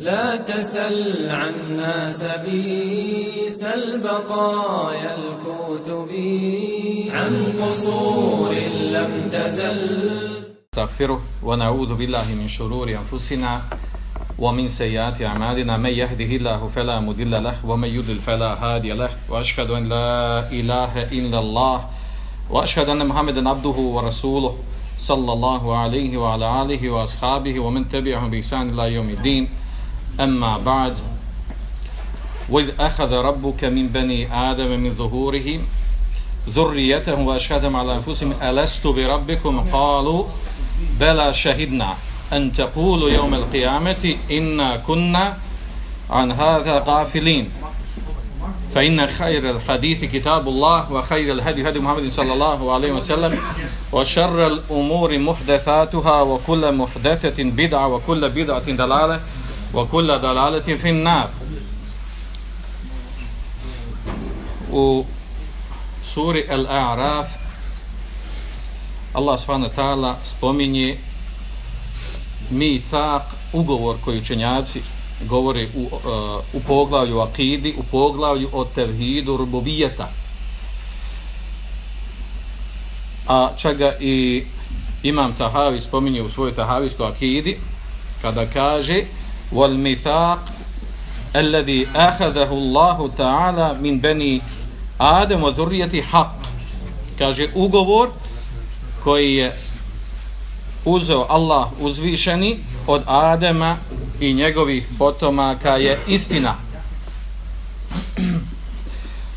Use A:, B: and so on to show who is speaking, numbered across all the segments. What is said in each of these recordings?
A: لا تسل عن ناس بي سل بقايا الكتب عن قصور لم تزل.
B: نستغفره ونعوذ بالله من شرور أنفسنا ومن سيئات أعمالنا. من يهده الله فلا مضل له ومن يضلل فلا هادي له. وأشهد أن لا إله إلا الله وأشهد أن محمدا عبده ورسوله صلى الله عليه وعلى آله وأصحابه ومن تبعهم بإحسان إلى يوم الدين. أما بعد وإذ أخذ ربك من بني آدم من ظهورهم ذريتهم وأشهدهم على أنفسهم ألست بربكم؟ قالوا بلى شهدنا أن تقولوا يوم القيامة إنا كنا عن هذا غافلين. فإن خير الحديث كتاب الله وخير الهدي هدي محمد صلى الله عليه وسلم وشر الأمور محدثاتها وكل محدثة بدعة وكل بدعة دلالة وكل دلالة في النار u suri Al-A'raf Allah subhanahu wa ta'ala spominje mithaq, ugovor koji učenjaci govore u, uh, u poglavlju akidi, u poglavlju o tevhidu rububijeta. A čega i imam Tahavi spominje u svojoj Tahavijskoj akidi, kada kaže والميثاق الذي أخذه الله تعالى من بني آدم وذرية حق dhurriyyati kaže ugovor koji je uzeo Allah uzvišeni od Adema i njegovih potomaka je istina.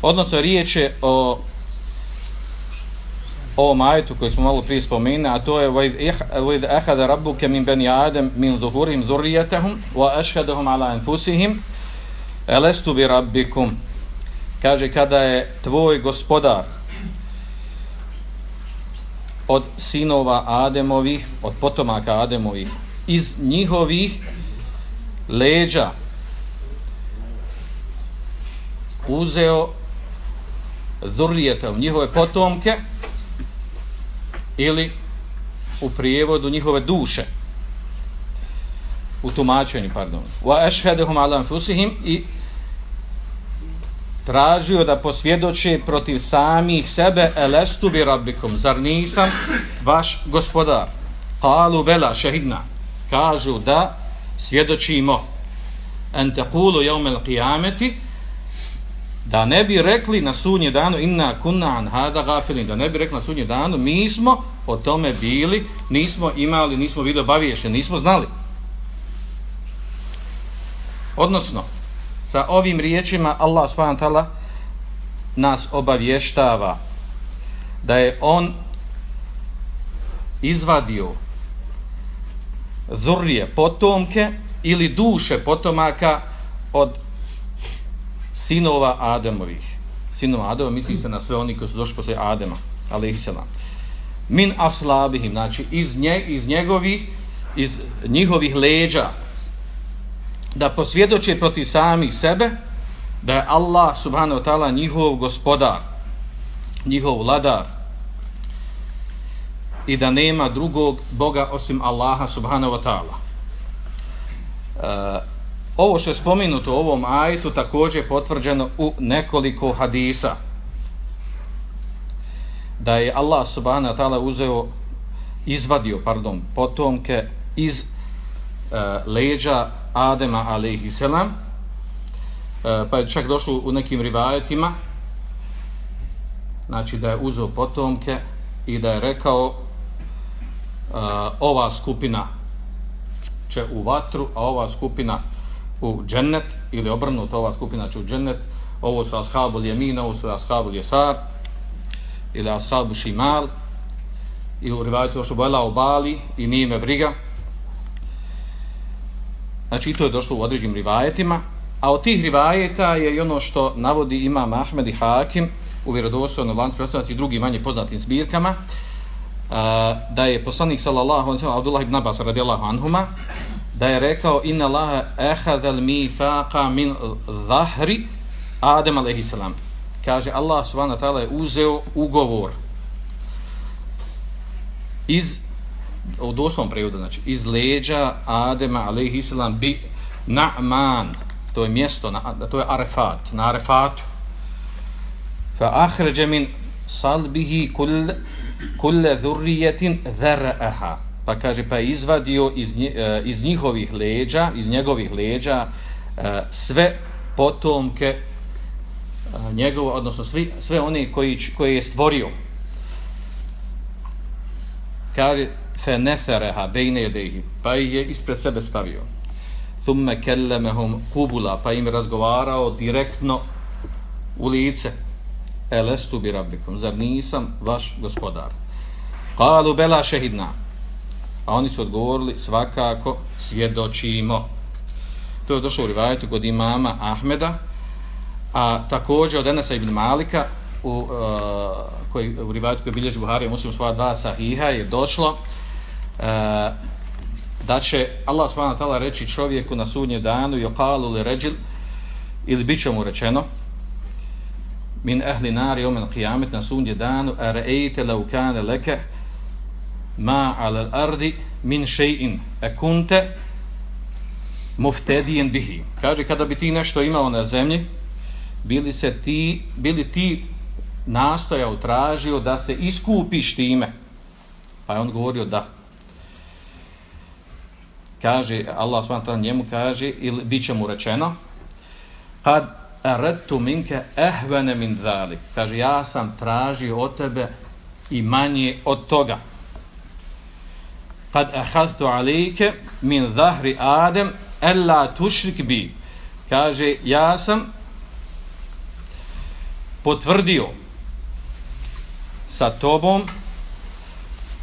B: Odnosno riječ je o ovom ajetu koji smo malo prije spomenuli, a to je وَإِذْ أَحَدَ رَبُّكَ مِنْ بَنِي آدَمْ مِنْ ظُهُرِهِمْ ذُرِّيَتَهُمْ وَأَشْهَدَهُمْ عَلَى أَنْفُسِهِمْ أَلَسْتُ بِرَبِّكُمْ Kaže, kada je tvoj gospodar od sinova Ademovih, od potomaka Ademovih, iz njihovih leđa uzeo zurrijeta u njihove potomke ili u prijevodu njihove duše u tumačenju, pardon wa ashhadahum ala anfusihim i tražio da posvjedoče protiv samih sebe elestu bi rabbikum, zar nisam vaš gospodar? Qalu vela shahidna. kažu da svjedočimo An taqulu yawm al-qiyamati da ne bi rekli na sunje danu inna kunna an hada gafilin, da ne bi rekli na sunje danu, mi smo o tome bili, nismo imali, nismo bili obaviješeni, nismo znali. Odnosno, sa ovim riječima Allah subhanahu nas obavještava da je on izvadio zurrije potomke ili duše potomaka od sinova Ademovih. Sinova Adema misli se na sve oni koji su došli posle Adema, alaihissalam. Min aslabihim, znači iz, nje, iz njegovih, iz njihovih leđa, da posvjedoče protiv samih sebe da je Allah subhanahu wa ta'ala njihov gospodar, njihov vladar i da nema drugog Boga osim Allaha subhanahu wa ta'ala. Uh, ovo što je spomenuto u ovom ajtu također je potvrđeno u nekoliko hadisa. Da je Allah subhanahu wa ta'ala uzeo izvadio, pardon, potomke iz e, leđa Adema alaihi selam e, pa je čak došlo u nekim rivajetima znači da je uzeo potomke i da je rekao e, ova skupina će u vatru, a ova skupina u džennet, ili obrnuto ova skupina će u džennet, ovo su ashabul jemina, ovo su ashabul jesar ili ashabu šimal, i u rivajetu što bojela u bali i nije me briga, Znači, to je došlo u određenim rivajetima. A od tih rivajeta je i ono što navodi imam Ahmed i Hakim u vjerodostojnom lancu predstavljati i drugim manje poznatim zbirkama, da je poslanik sallallahu alejhi ve sellem Abdullah ibn Abbas radijallahu anhuma, da je rekao inna Allaha ehadal mi faqa min zahri Adem a.s. Kaže, Allah subhanahu wa ta'ala je uzeo ugovor iz u doslovnom prevodu, znači iz leđa Adema a.s. bi Na'man, to je mjesto, na, to je Arefat, na Arefatu. Fa ahređe min salbihi kull, kulle dhurriyatin dhara'aha. Pa kaže, pa izvadio iz, e, iz njihovih leđa, iz njegovih leđa, e, sve potomke e, njegovo, odnosno svi, sve one koji, koji je stvorio. Kaže, fe nefereha bejne jedehi, pa ih je ispred sebe stavio. Thumme kellemehum kubula, pa im razgovarao direktno u lice. Elestu bi rabbikum, zar nisam vaš gospodar? Kalu bela šehidna. A oni su odgovorili, svakako svjedočimo. To je došlo u rivajetu kod imama Ahmeda, a također od Enesa ibn Malika, u, uh, koji, u rivajetu koji bilježi Buhari, muslim svoja dva sahiha, je došlo uh, da će Allah s.w.t. reći čovjeku na sudnje danu, i okalu li ređil, ili bit mu rečeno, min ehli nari omen qiyamet na sudnje danu, a reejte la leke, ma ala ardi min shay'in akunta e kunte, muftedijen bihi. Kaže, kada bi ti nešto imao na zemlji, bili se ti, bili ti nastojao, tražio da se iskupiš time. Pa je on govorio da. Kaže, Allah s.w.t. njemu kaže, ili bit će mu rečeno, kad aradtu minke ehvene min zalik Kaže, ja sam tražio od tebe i manje od toga. Kad ahadtu alike min zahri adem ella tušrik bi. Kaže, ja sam potvrdio sa tobom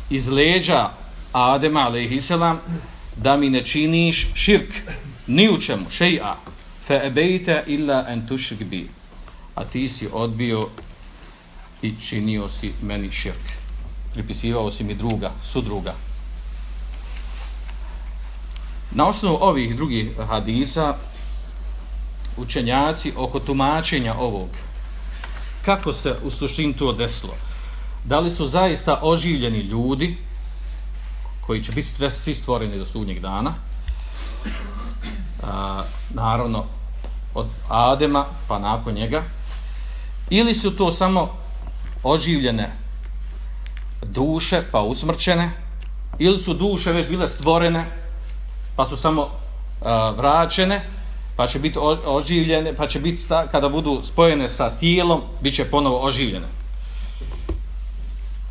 B: iz leđa Adema, alaihissalam, da mi ne činiš širk, ni u čemu, šeja, fa abaita illa an tushrik bi. A ti si odbio i činio si meni širk. Pripisivao si mi druga, sudruga. Na osnovu ovih drugih hadisa, učenjaci oko tumačenja ovog, kako se u suštini to desilo? Da li su zaista oživljeni ljudi, koji će biti svi stvoreni do sudnjeg dana, a, naravno od Adema pa nakon njega, ili su to samo oživljene duše pa usmrćene, ili su duše već bile stvorene pa su samo a, vraćene, pa će biti oživljene, pa će biti sta, kada budu spojene sa tijelom, bit će ponovo oživljene.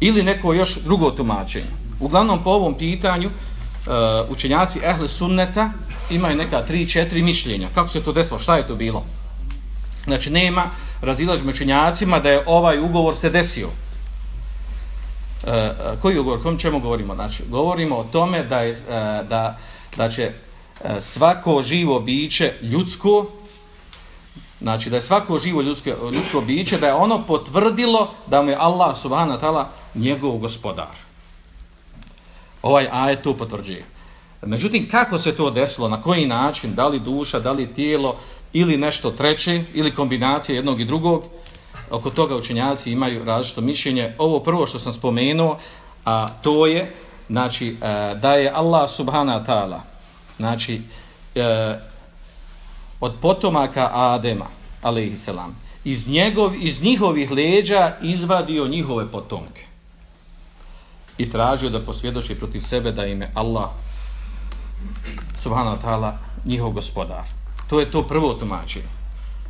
B: Ili neko još drugo tumačenje. Uglavnom po ovom pitanju uh, učenjaci ehli sunneta imaju neka tri, četiri mišljenja. Kako se to desilo? Šta je to bilo? Znači nema razilaž učenjacima da je ovaj ugovor se desio. Uh, koji ugovor? Kom čemu govorimo? Znači, govorimo o tome da, je, uh, da, da će svako živo biće ljudsko, znači da je svako živo ljudsko, ljudsko biće, da je ono potvrdilo da mu je Allah subhanahu ta'ala njegov gospodar ovaj ajet to potvrđuje. Međutim, kako se to desilo, na koji način, da li duša, da li tijelo, ili nešto treće, ili kombinacija jednog i drugog, oko toga učenjaci imaju različito mišljenje. Ovo prvo što sam spomenuo, a to je, znači, e, da je Allah subhanahu ta'ala, znači, e, od potomaka Adema, alejselam iz, njegov, iz njihovih leđa izvadio njihove potomke i tražio da posvjedoči protiv sebe da ime Allah subhanahu wa ta'ala njihov gospodar. To je to prvo tumačenje.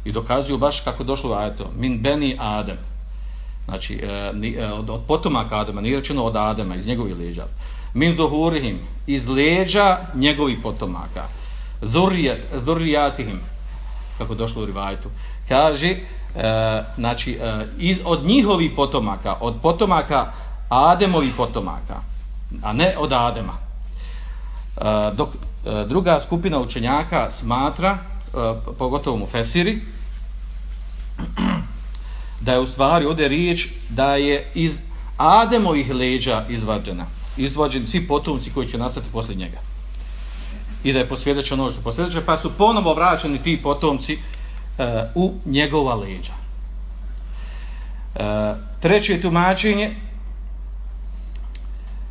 B: I dokazuju baš kako došlo ajeto min beni Adem. Znači, e, e, od, od potomaka Adama, nije rečeno od Adama, iz njegovih leđa. Min zuhurihim, iz leđa njegovih potomaka. Zurrijat, zurrijatihim, kako došlo u rivajtu. Kaže, e, znači, e, iz, od njihovih potomaka, od potomaka Ademovi potomaka, a ne od Adema. E, dok e, druga skupina učenjaka smatra, e, pogotovo mu Fesiri, da je u stvari ovdje riječ da je iz Ademovih leđa izvađena, izvađeni svi potomci koji će nastati poslije njega. I da je posvjedećeno ono što posvjedeće, pa su ponovo vraćeni ti potomci e, u njegova leđa. E, treće tumačenje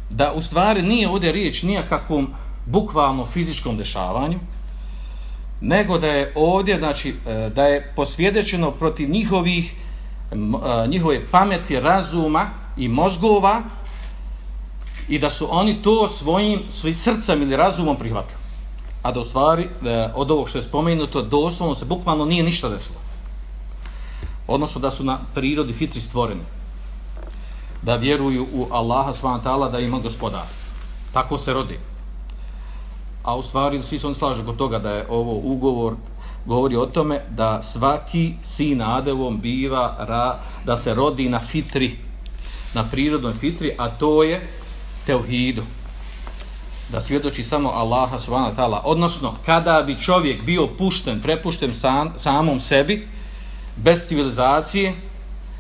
B: da u stvari nije ovdje riječ nijakakvom bukvalno fizičkom dešavanju, nego da je ovdje, znači, e, da je posvjedećeno protiv njihovih, njihove pameti, razuma i mozgova i da su oni to svojim, svojim srcem ili razumom prihvatili. A da u stvari, e, od ovog što je spomenuto, doslovno se bukvalno nije ništa desilo. Odnosno da su na prirodi fitri stvoreni. Da vjeruju u Allaha s.w.t. da ima gospodar. Tako se rodi a u stvari svi se on slažu kod toga da je ovo ugovor govori o tome da svaki sin Adevom biva ra, da se rodi na fitri, na prirodnoj fitri, a to je teuhidu. Da svjedoči samo Allaha subhanahu wa ta'ala. Odnosno, kada bi čovjek bio pušten, prepušten sam, samom sebi, bez civilizacije,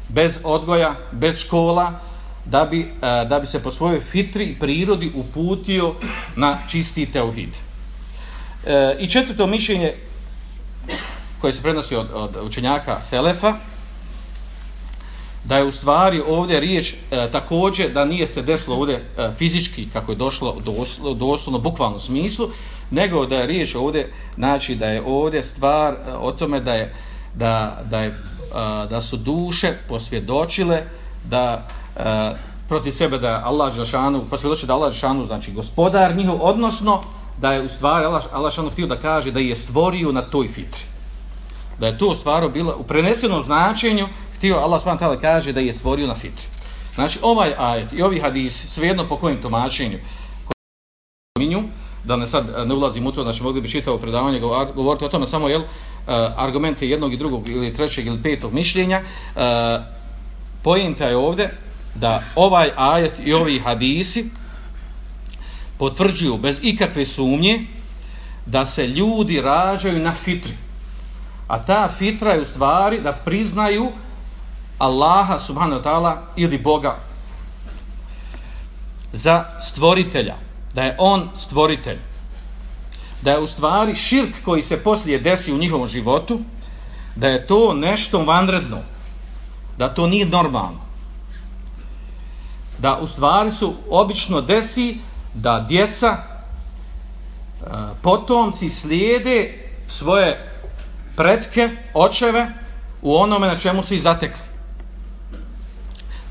B: bez odgoja, bez škola, da bi, e, da bi se po svojoj fitri i prirodi uputio na čisti teuhid. E, I četvrto mišljenje koje se prenosi od, od učenjaka Selefa, da je u stvari ovdje riječ e, također da nije se desilo ovdje e, fizički kako je došlo doslovno, doslovno bukvalno smislu, nego da je riječ ovdje, znači da je ovdje stvar e, o tome da je da, da, je, e, da su duše posvjedočile da e, protiv sebe da je Allah Đelšanu, posvjedoči da Allah Đelšanu znači gospodar njihov, odnosno da je u stvari Allah, Allah Đelšanu htio da kaže da je stvorio na toj fitri. Da je to stvar bilo u prenesenom značenju, htio Allah Đelšanu kaže da je stvorio na fitri. Znači ovaj ajet i ovi hadis, svejedno po kojim tumačenju, minju, da ne sad ne ulazim u to, znači mogli bi čitao predavanje govoriti o tome samo jel, e, argumente jednog i drugog ili trećeg ili petog mišljenja, e, pojenta je ovdje da ovaj ajet i ovi hadisi potvrđuju bez ikakve sumnje da se ljudi rađaju na fitri. A ta fitra je u stvari da priznaju Allaha subhanahu wa ta'ala ili Boga za stvoritelja. Da je on stvoritelj. Da je u stvari širk koji se poslije desi u njihovom životu, da je to nešto vanredno. Da to nije normalno da u stvari su obično desi da djeca e, potomci slijede svoje pretke, očeve u onome na čemu su i zatekli.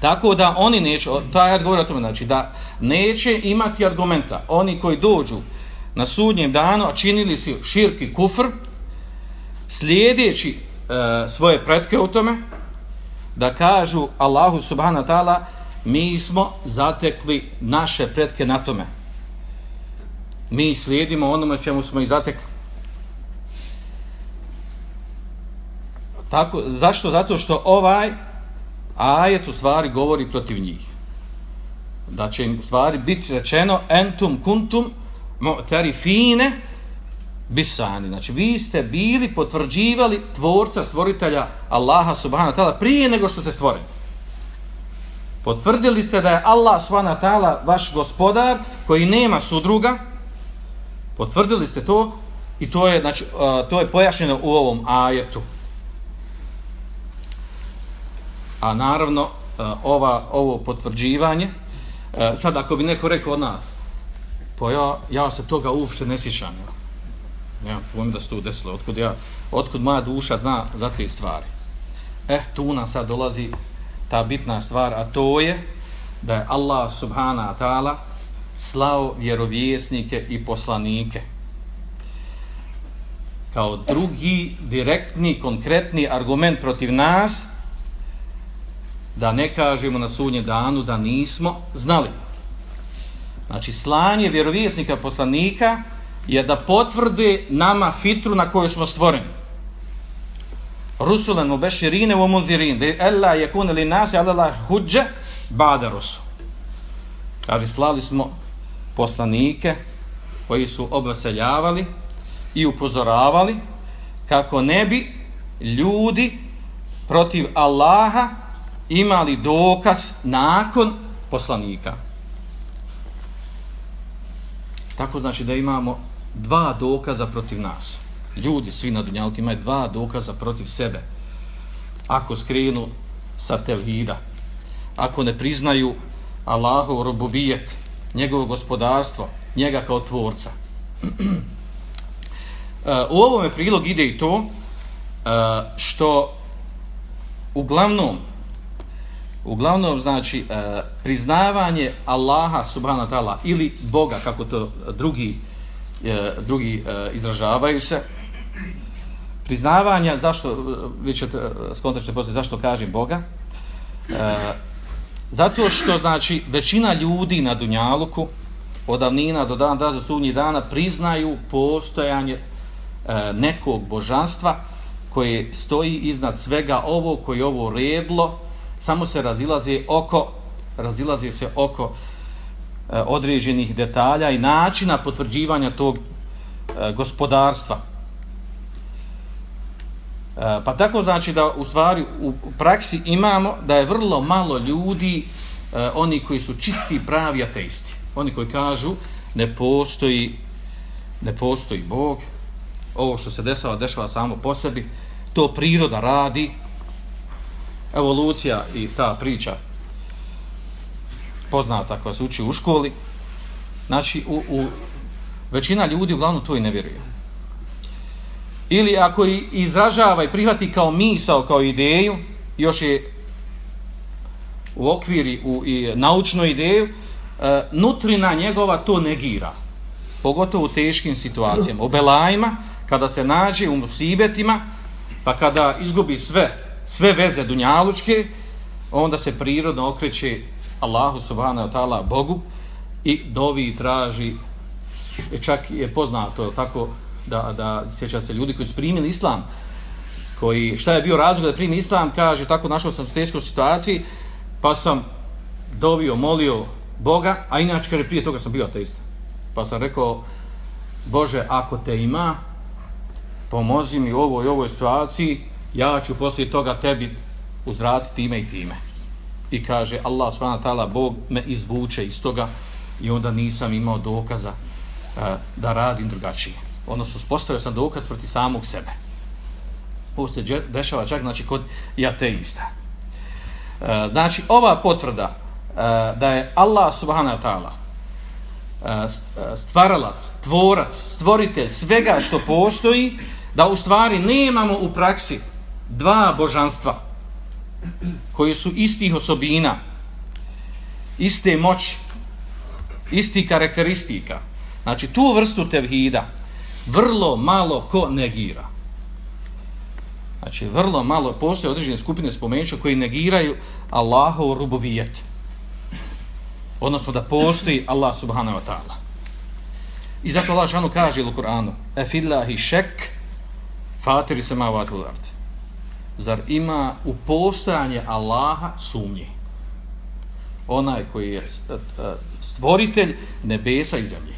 B: Tako da oni neće, taj odgovor o tome, znači da neće imati argumenta. Oni koji dođu na sudnjem danu, a činili su širki kufr, slijedeći e, svoje pretke u tome, da kažu Allahu subhanahu wa ta'ala, mi smo zatekli naše pretke na tome. Mi slijedimo onome čemu smo i zatekli. Tako, zašto? Zato što ovaj ajet u stvari govori protiv njih. Da će im u stvari biti rečeno entum kuntum mu'tarifine bisani. Znači, vi ste bili potvrđivali tvorca, stvoritelja Allaha subhanahu ta'ala prije nego što ste stvoreni. Potvrdili ste da je Allah subhanahu ta'ala vaš gospodar koji nema sudruga. Potvrdili ste to i to je, znači, to je pojašnjeno u ovom ajetu. A naravno, e, ova, ovo potvrđivanje, e, sad ako bi neko rekao od nas, pa ja, ja se toga uopšte ne sjećam. Ja, povijem da se to desilo, otkud, ja, otkud moja duša zna za te stvari. Eh, tu nam sad dolazi ta bitna stvar, a to je da je Allah subhanahu wa ta'ala slao vjerovjesnike i poslanike kao drugi direktni, konkretni argument protiv nas da ne kažemo na sudnjem danu da nismo znali. Znači, slanje vjerovjesnika poslanika je da potvrde nama fitru na koju smo stvoreni rusulan mu beširine u munzirin de je kun ili nas ala la huđe, ba'da Rusu. kaže slali smo poslanike koji su obaseljavali i upozoravali kako ne bi ljudi protiv Allaha imali dokaz nakon poslanika. Tako znači da imamo dva dokaza protiv nas ljudi svi na dunjalku imaju dva dokaza protiv sebe. Ako skrinu sa tevhida, ako ne priznaju Allahov robovijet, njegovo gospodarstvo, njega kao tvorca. E, u ovome prilog ide i to e, što uglavnom uglavnom znači e, priznavanje Allaha subhanahu wa ta'ala ili Boga kako to drugi e, drugi e, izražavaju se. Priznavanja zašto e, vi ćete e, skontat ćete poslije, zašto kažem Boga? E, zato što znači većina ljudi na dunjaluku od davnina do dana do sudnjih dana priznaju postojanje e, nekog božanstva koje stoji iznad svega ovo koji ovo redlo samo se razilaze oko razilaze se oko e, određenih detalja i načina potvrđivanja tog e, gospodarstva. E, pa tako znači da u stvari u praksi imamo da je vrlo malo ljudi e, oni koji su čisti pravi ateisti. Oni koji kažu ne postoji ne postoji Bog. Ovo što se dešava, dešava samo po sebi. To priroda radi evolucija i ta priča poznata koja se uči u školi znači u, u većina ljudi uglavnom to i ne vjeruje ili ako i izražava i prihvati kao misao, kao ideju još je u okviri u i naučnu ideju e, nutrina njegova to negira. Pogotovo u teškim situacijama. U belajima, kada se nađe u musibetima, pa kada izgubi sve, sve veze dunjalučke, onda se prirodno okreće Allahu subhanahu wa ta'ala Bogu i dovi i traži e čak je poznato tako da, da sjeća se ljudi koji su primili islam koji šta je bio razlog da primi islam kaže tako našao sam u teškoj situaciji pa sam dovio molio Boga, a inače kaže prije toga sam bio ateista. Pa sam rekao, Bože, ako te ima, pomozi mi u ovoj ovoj situaciji, ja ću poslije toga tebi uzrati time i time. I kaže, Allah s.w.t. Bog me izvuče iz toga i onda nisam imao dokaza uh, da radim drugačije. Odnosno, spostavio sam dokaz proti samog sebe. Ovo se dešava čak znači, kod jateista. Uh, e, znači, ova potvrda uh, da je Allah subhanahu wa ta'ala stvaralac, tvorac, stvoritelj svega što postoji, da u stvari nemamo u praksi dva božanstva koji su istih osobina, iste moći, isti karakteristika. Znači, tu vrstu tevhida vrlo malo ko negira. Znači, vrlo malo postoje određene skupine spomenuća koji negiraju Allahov rububijet. odnosno da postoji Allah subhanahu wa ta'ala. I zato Allah šanu kaže u Kur'anu E fillahi šek fatiri se mavat u art. Zar ima u postojanje Allaha sumnje? Onaj koji je e, e, stvoritelj nebesa i zemlje.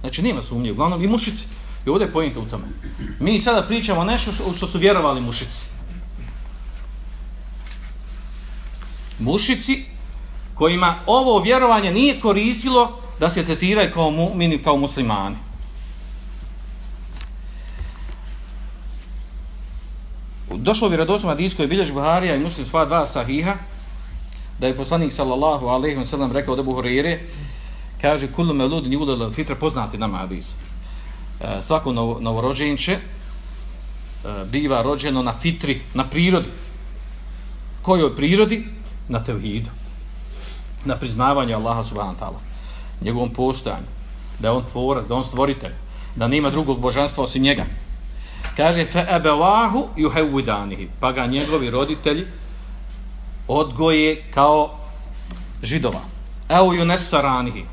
B: Znači nema sumnje, uglavnom i mušici. I ovdje je pojenta u tome. Mi sada pričamo nešto što su vjerovali mušici. Mušici kojima ovo vjerovanje nije koristilo da se tretiraju kao mu'mini, kao muslimani. Došlo bi radosom Adijsko je biljež Buharija i muslim sva dva sahiha, da je poslanik sallallahu alaihi wa sallam rekao da Buharire, kaže, kullu me ludin njulele fitra, poznati nama hadis. E, svako novorođenče e, biva rođeno na fitri, na prirodi. Kojoj prirodi? Na tevhidu na priznavanju Allaha subhanahu ta'ala, njegovom postojanju, da je on tvorac, da on stvoritelj, da nema drugog božanstva osim njega. Kaže, fe ebelahu juhevudanihi, pa ga njegovi roditelji odgoje kao židova. Evo ju nesaranihi,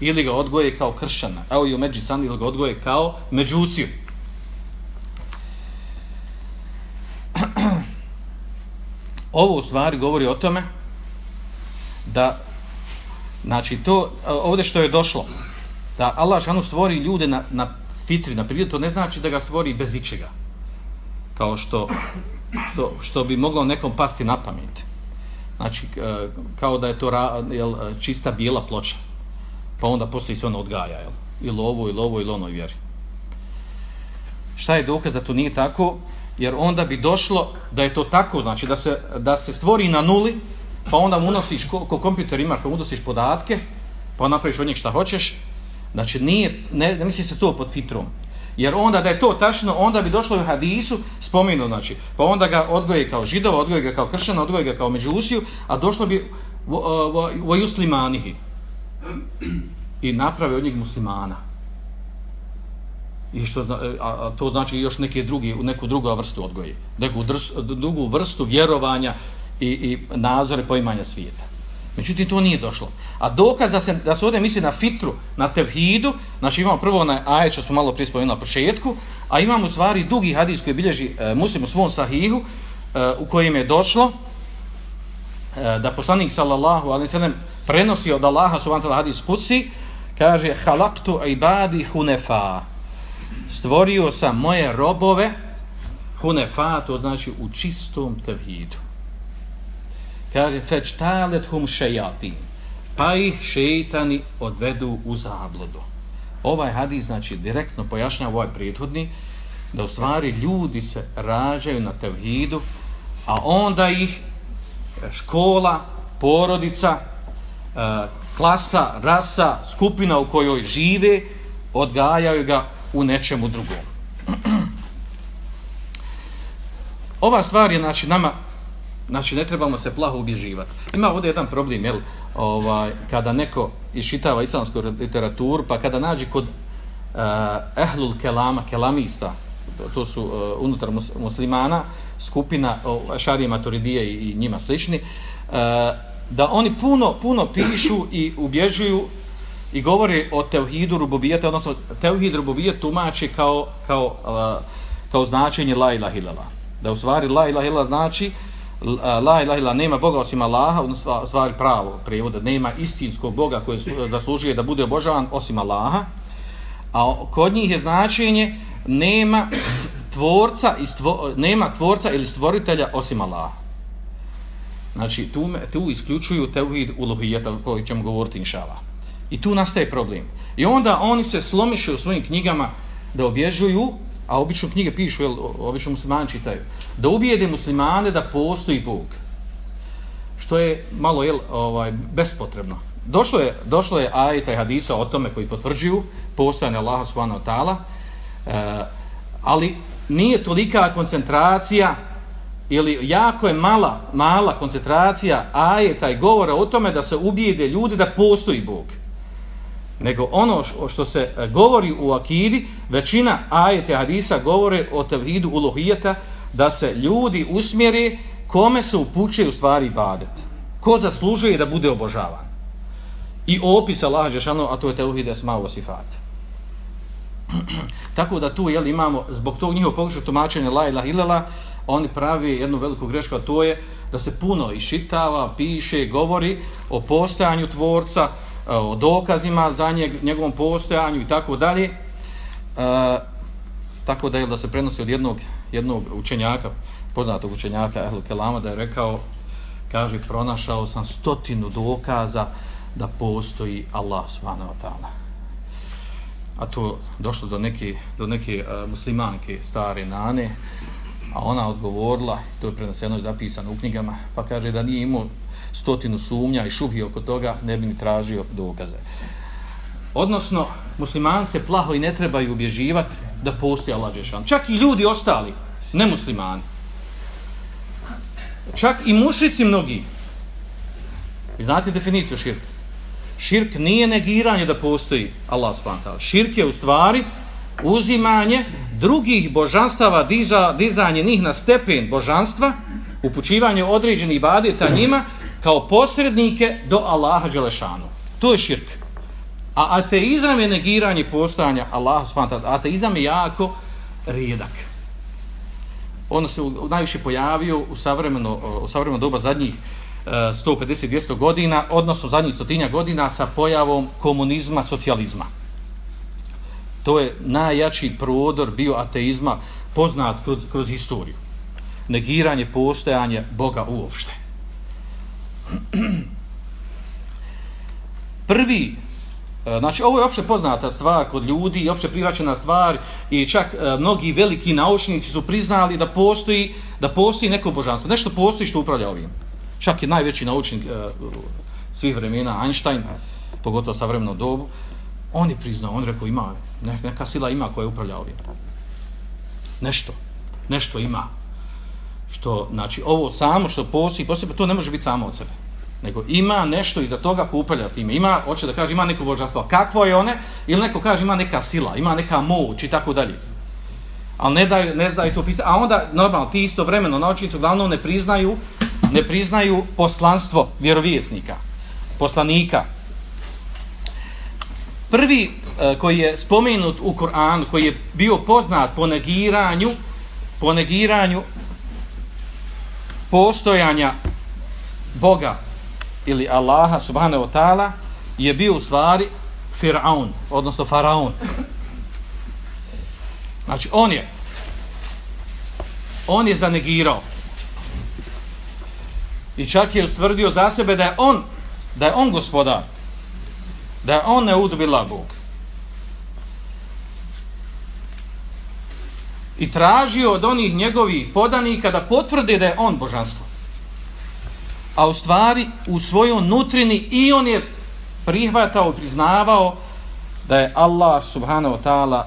B: ili ga odgoje kao kršana. Evo ju međisani, ili ga odgoje kao međusiju. Ovo u stvari govori o tome da znači to ovdje što je došlo da Allah šanu stvori ljude na, na fitri, na prirodu, to ne znači da ga stvori bez ičega. Kao što, što, što bi moglo nekom pasti na pamet. Znači, kao da je to jel, čista bijela ploča. Pa onda poslije se ona odgaja, jel? Ili ovo, ili ovo, ili onoj vjeri. Šta je dokaz da to nije tako? Jer onda bi došlo da je to tako, znači da se, da se stvori na nuli, pa onda mu unosiš, ko, ko kompjuter imaš, pa unosiš podatke, pa napraviš od njeg šta hoćeš, znači nije, ne, ne misli se to pod fitrom. Jer onda da je to tačno, onda bi došlo u hadisu spomenu, znači, pa onda ga odgoje kao židova, odgoje ga kao kršćana, odgoje ga kao međusiju, a došlo bi u juslimanihi. I naprave od njih muslimana. I što e, a, a to znači još neke drugi, neku drugu vrstu odgoje. Neku drs, drugu vrstu vjerovanja i, i nazore poimanja svijeta. Međutim, to nije došlo. A dokaz da se, da se ovdje misli na fitru, na tevhidu, znači imamo prvo na ajet, što smo malo prije spomenuli na početku, a imamo u stvari dugi hadis koji bilježi e, muslim u svom sahihu, e, u kojem je došlo e, da poslanik sallallahu alaihi sallam prenosi od Allaha subhanahu wa hadis kuci, kaže halaktu ibadi hunefa stvorio sam moje robove hunefa, to znači u čistom tevhidu kaže fečtalet hum šejatin. Pa ih šeitani odvedu u zabludu. Ovaj hadis znači direktno pojašnjava ovaj prethodni da u stvari ljudi se rađaju na tevhidu a onda ih škola, porodica e, klasa, rasa, skupina u kojoj žive odgajaju ga u nečemu drugom. Ova stvar je znači nama Znači, ne trebamo se plaho ubježivati. Ima ovdje jedan problem, jel, ovaj, kada neko išitava islamsku literaturu, pa kada nađe kod uh, ehlul kelama, kelamista, to, to su uh, unutar muslimana, skupina uh, šarije maturidije i, i njima slični, uh, da oni puno, puno pišu i ubježuju i govore o tevhidu rububijete, odnosno tevhid rububijet tumači kao, kao, uh, kao značenje la ilaha illallah. Da u stvari la ilaha illallah znači la ilaha illa nema boga osim Allaha, odnosno stvari pravo prevoda, nema istinskog boga koji eh, zaslužuje da bude obožavan osim Allaha. A kod njih je značenje nema tvorca i stvo, nema tvorca ili stvoritelja osim Allaha. Znači, tu, tu isključuju teuhid uluhijeta o kojoj ćemo govoriti inšala. I tu nastaje problem. I onda oni se slomiše u svojim knjigama da obježuju a obično knjige pišu, jel, obično muslimani čitaju, da ubijede muslimane da postoji Bog. Što je malo jel, ovaj, bespotrebno. Došlo je, došlo je ajta i hadisa o tome koji potvrđuju postojanje Allaha subhanahu wa ta'ala, e, ali nije tolika koncentracija ili jako je mala, mala koncentracija ajeta i govora o tome da se ubijede ljudi da postoji Bog nego ono što se e, govori u akidi, većina ajete hadisa govore o tevhidu ulohijeta, da se ljudi usmjeri kome se upućuje u stvari ibadet. Ko zaslužuje da bude obožavan. I opis Allaha Đešanu, a to je tevhid esma u sifat. Tako da tu jel, imamo, zbog tog njihovog pokušaja tumačenja la ilah ilala, oni pravi jednu veliku grešku, a to je da se puno išitava, piše, govori o postojanju tvorca, E, o dokazima za njeg, njegovom postojanju i tako dalje. E, tako da je da se prenosi od jednog, jednog učenjaka, poznatog učenjaka Ehlu Kelama, da je rekao, kaže, pronašao sam stotinu dokaza da postoji Allah subhanahu wa ta'ala. A to došlo do neke, do neke uh, muslimanke stare nane, a ona odgovorila, to je prenoseno i zapisano u knjigama, pa kaže da nije imao stotinu sumnja i šubhi oko toga, ne bi ni tražio dokaze. Odnosno, muslimani se plaho i ne trebaju ubježivati da postoji Allah Đešan. Čak i ljudi ostali, ne muslimani. Čak i mušici mnogi. Vi znate definiciju širka? Širk nije negiranje da postoji Allah subhanahu Širk je u stvari uzimanje drugih božanstava, diza, dizanje njih na stepen božanstva, upućivanje određenih badeta njima, kao posrednike do Allaha Đelešanu. To je širk. A ateizam je negiranje postojanja Allaha smatra. Ateizam je jako rijedak. Ono se najviše pojavio u savremeno, u savremeno doba zadnjih e, 150-200 godina, odnosno zadnjih stotinja godina sa pojavom komunizma, socijalizma. To je najjači prodor bio ateizma poznat kroz, kroz historiju. Negiranje postojanja Boga uopšte. Prvi, e, znači ovo je opšte poznata stvar kod ljudi i opšte prihvaćena stvar i čak e, mnogi veliki naučnici su priznali da postoji, da postoji neko božanstvo, nešto postoji što upravlja ovim. Čak je najveći naučnik e, svih vremena, Einstein, pogotovo sa vremenom dobu, On je priznao, on rekao ima, neka sila ima koja upravlja ovim. Nešto, nešto ima. Što, znači, ovo samo što postoji, postoji, pa to ne može biti samo od sebe. Nego ima nešto iza toga ko time. Ima, hoće da kaže, ima neko božanstvo. Kakvo je one? Ili neko kaže, ima neka sila, ima neka moć i tako dalje. Ali ne daju, ne daju to pisati. A onda, normalno, ti isto vremeno naučnici uglavnom ne priznaju, ne priznaju poslanstvo vjerovjesnika, poslanika. Prvi e, koji je spomenut u Koranu, koji je bio poznat po negiranju, po negiranju postojanja Boga ili Allaha subhanahu wa ta'ala je bio u stvari Fir'aun, odnosno Faraon. Znači, on je on je zanegirao i čak je ustvrdio za sebe da je on da je on gospodar da je on ne udubila Bog i tražio od onih njegovih podanika da potvrde da je on božanstvo. A u stvari u svojoj nutrini i on je prihvatao, priznavao da je Allah subhanahu wa ta'ala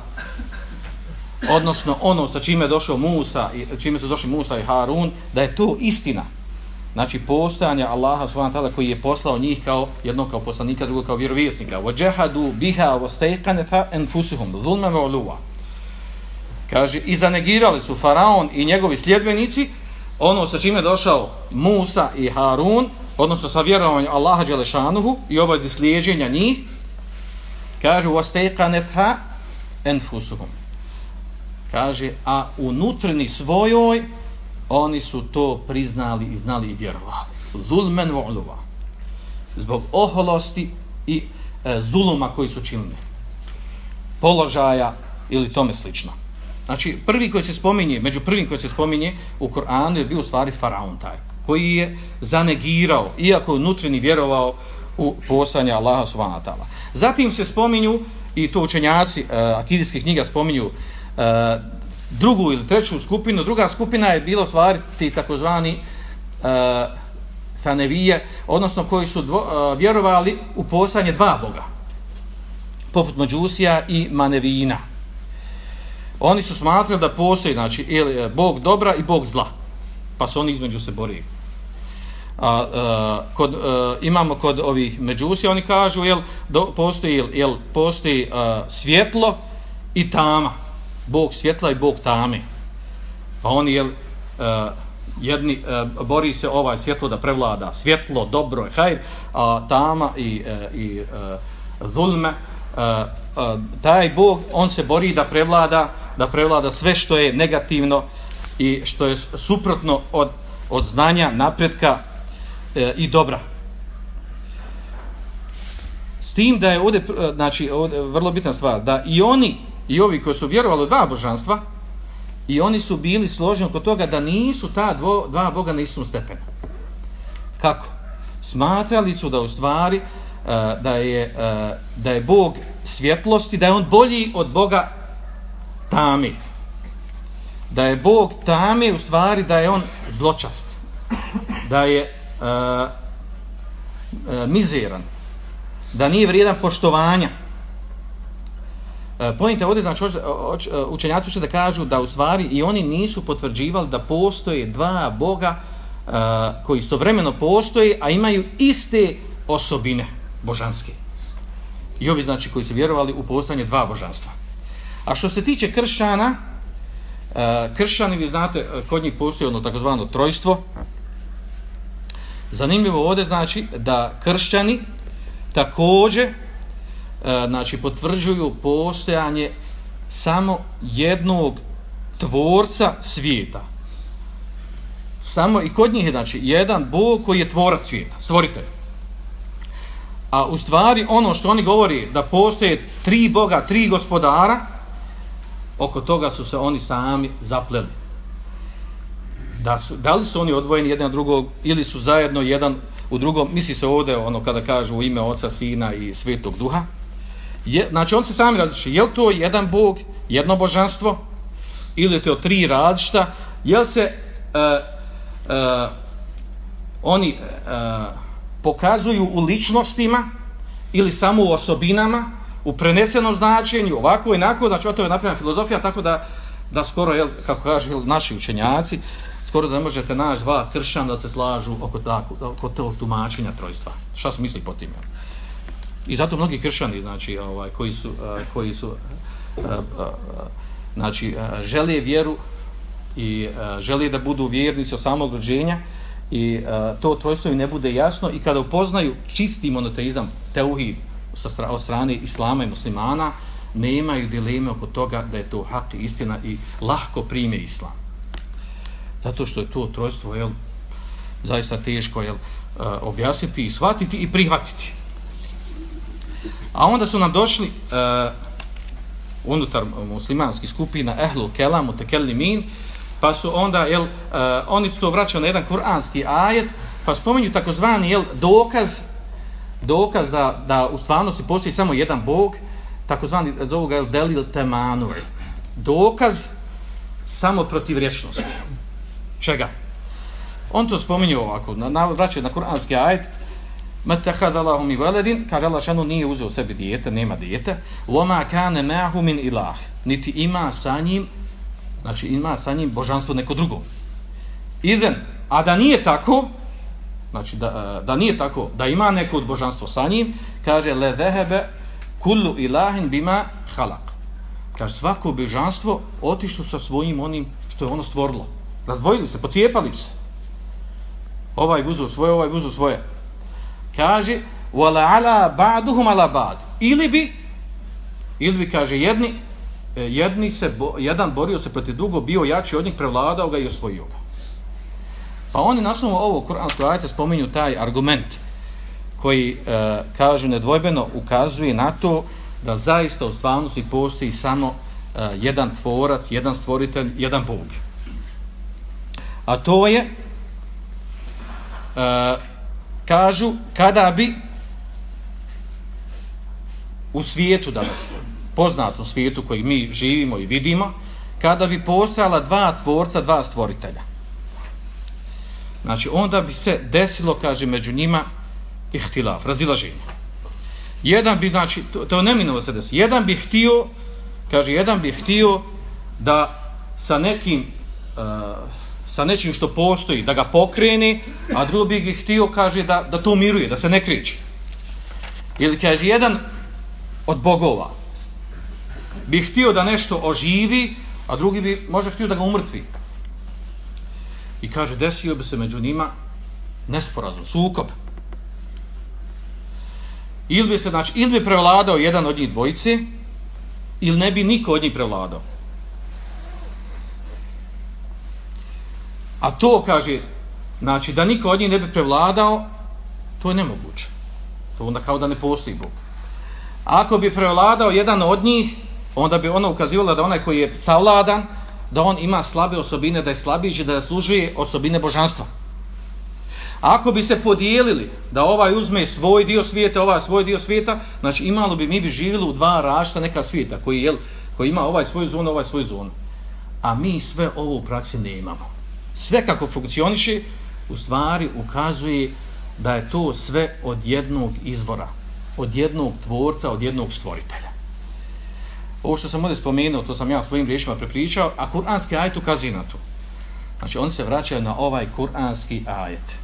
B: odnosno ono sa čime je došao Musa i čime su došli Musa i Harun da je to istina. Znači postojanje Allaha subhanahu wa ta'ala koji je poslao njih kao jedno kao poslanika drugo kao vjerovjesnika. Wa jahadu biha wa wastaqanat anfusuhum dhulman wa 'uluwa. kaže i zanegirali su faraon i njegovi sljedbenici ono sa čime je došao Musa i Harun, odnosno sa vjerovanjem Allaha Đelešanuhu i obavezi slijeđenja njih, kaže وَسْتَيْقَنَتْهَا enfusuhum. Kaže, a unutrni svojoj oni su to priznali i znali i vjerovali. Zulmen vo'luva. Zbog oholosti i e, zuluma koji su činili. Položaja ili tome slično. Znači, prvi koji se spominje, među prvim koji se spominje u Koranu je bio u stvari Faraon taj, koji je zanegirao, iako je nutrini vjerovao u postojanje Allaha subhanahu wa ta'ala. Zatim se spominju, i to učenjaci uh, akidijskih knjiga spominju, uh, drugu ili treću skupinu. Druga skupina je bilo stvari ti takozvani uh, sanevije, odnosno koji su dvo, uh, vjerovali u poslanje dva boga, poput Mađusija i Manevina. Oni su smatrali da postoji, znači, ili e, Bog dobra i Bog zla. Pa su oni između se borili. A, a, kod, a, imamo kod ovih međusija, oni kažu, jel, do, postoji, jel, postoji a, svjetlo i tama. Bog svjetla i Bog tame. Pa oni, jel, a, jedni, a, bori se ovaj svjetlo da prevlada. Svjetlo, dobro, hajr, a tama i, a, i a, zulme, a, Eh, eh, taj Bog, on se bori da prevlada, da prevlada sve što je negativno i što je suprotno od, od znanja, napretka e, i dobra. S tim da je ovdje, znači, ovdje, vrlo bitna stvar, da i oni, i ovi koji su vjerovali u dva božanstva, i oni su bili složeni oko toga da nisu ta dvo, dva boga na istom stepenu. Kako? Smatrali su da u stvari, Eh, da, je, eh, da je Bog svjetlosti, da je on bolji od Boga tami. Da je Bog tami u stvari da je on zločast. Da je uh, mizeran. Da nije vrijedan poštovanja. Pojente ovdje, znači, učenjaci će da kažu da u stvari i oni nisu potvrđivali da postoje dva Boga uh, koji istovremeno postoje, a imaju iste osobine božanske. I ovi, znači, koji su vjerovali u postojanje dva božanstva. A što se tiče kršćana, e, kršćani, vi znate, e, kod njih postoji ono takozvano trojstvo. Zanimljivo ovdje znači da kršćani također e, znači, potvrđuju postojanje samo jednog tvorca svijeta. Samo i kod njih je znači jedan Bog koji je tvorac svijeta, stvoritelj. A u stvari ono što oni govori da postoje tri Boga, tri gospodara, oko toga su se oni sami zapleli. Da, su, da li su oni odvojeni jedan od drugog ili su zajedno jedan u drugom, misli se ovdje ono kada kažu u ime Oca, Sina i Svetog Duha. Je, znači on se sami različi, je li to jedan Bog, jedno božanstvo ili je to tri različita, je li se uh, uh, oni uh, pokazuju u ličnostima ili samo u osobinama u prenesenom značenju, ovako i onako, znači to je napravljena filozofija, tako da, da skoro, jel, kako kažu jel, naši učenjaci, skoro da ne možete naći dva kršćana da se slažu oko, tako, oko tog tumačenja trojstva. Šta su misli po tim? Jel? I zato mnogi kršćani, znači, ovaj, koji su, uh, koji su uh, uh, znači, uh, žele vjeru i uh, žele da budu vjernici od samog rođenja i uh, to trojstvo im ne bude jasno i kada upoznaju čisti monoteizam, teuhid, sa stra od strane islama i muslimana, ne imaju dileme oko toga da je to hak i istina i lahko prime islam. Zato što je to trojstvo, jel, zaista teško, jel, uh, objasniti i shvatiti i prihvatiti. A onda su nam došli uh, unutar muslimanskih skupina Ehlul Kelam, uh, pa su onda, jel, uh, oni su to vraćali na jedan kuranski ajet, pa spominju takozvani, jel, dokaz, dokaz da, da u stvarnosti postoji samo jedan Bog, takozvani, zovu ga, jel, delil temanu, dokaz samo protiv rječnosti. Čega? On to spominje ovako, na, na, vraćaju na kuranski ajet, Matahad Allahu mi veledin, kaže Allah šanu nije uzeo sebi dijete, nema dijete, loma kane me'ahu min ilah, niti ima sa njim, znači ima sa njim božanstvo neko drugo. Izen, a da nije tako, znači da, da nije tako, da ima neko od božanstvo sa njim, kaže le dehebe kullu ilahin bima halak. Kaže svako božanstvo otišlo sa svojim onim što je ono stvorilo. Razvojili se, pocijepali se. Ovaj guzo svoje, ovaj guzo svoje kaže wala ala ba'duhum ala ba'd ili bi ili bi kaže jedni E, jedni se bo, jedan borio se protiv drugog, bio jači od njih prevladao ga i osvojio ga pa oni na osnovu ovog kuranskog ajeta spominju taj argument koji e, kaže nedvojbeno ukazuje na to da zaista u stvarnosti postoji samo e, jedan tvorac, jedan stvoritelj, jedan Bog. A to je e, kažu kada bi u svijetu danas, poznatom svijetu kojeg mi živimo i vidimo, kada bi postojala dva tvorca, dva stvoritelja. Znači, onda bi se desilo, kaže, među njima ihtilaf, razilaženje. Jedan bi, znači, to, to neminovo se desi, jedan bi htio, kaže, jedan bi htio da sa nekim uh, sa nečim što postoji, da ga pokreni, a drugi bi htio, kaže, da, da to miruje, da se ne kriči. Ili kaže, jedan od bogova bi htio da nešto oživi, a drugi bi možda htio da ga umrtvi. I kaže, desio bi se među njima nesporazum, sukob. Ili bi se, znači, ili bi prevladao jedan od njih dvojice, ili ne bi niko od njih prevladao. A to kaže, znači da niko od njih ne bi prevladao, to je nemoguće. To onda kao da ne postoji Bog. Ako bi prevladao jedan od njih, onda bi ona ukazivala da onaj koji je savladan, da on ima slabe osobine, da je slabiji, da služi osobine božanstva. Ako bi se podijelili da ovaj uzme svoj dio svijeta, ovaj svoj dio svijeta, znači imalo bi, mi bi živjeli u dva rašta neka svijeta koji, je, koji ima ovaj svoj zonu, ovaj svoj zonu. A mi sve ovo u praksi ne imamo sve kako funkcioniše, u stvari ukazuje da je to sve od jednog izvora, od jednog tvorca, od jednog stvoritelja. Ovo što sam ovdje spomenuo, to sam ja svojim riječima prepričao, a kuranski ajet ukazuje na to. Znači, on se vraća na ovaj kuranski ajet.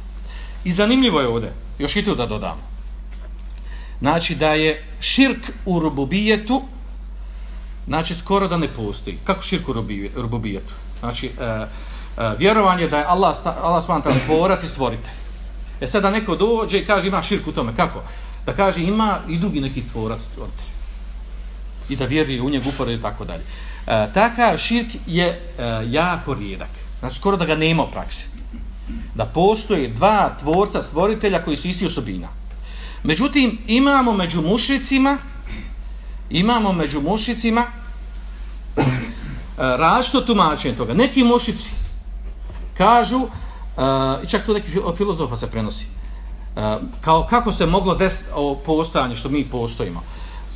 B: I zanimljivo je ovdje, još i tu da dodam. Znači, da je širk u rububijetu, znači, skoro da ne postoji. Kako širk u rububijetu? Znači, e, e, vjerovanje da je Allah, Allah smanta tvorac i stvoritelj. E sada neko dođe i kaže ima širk u tome. Kako? Da kaže ima i drugi neki tvorac stvoritelj. I da vjeruje u njeg upored i tako dalje. Uh, takav širk je e, jako rijedak. Znači skoro da ga nema u praksi. Da postoje dva tvorca stvoritelja koji su isti osobina. Međutim, imamo među mušicima imamo među mušicima e, različito tumačenje toga. Neki mušici kažu, i i čak to neki od filozofa se prenosi, e, kao kako se moglo desiti o postojanju što mi postojimo.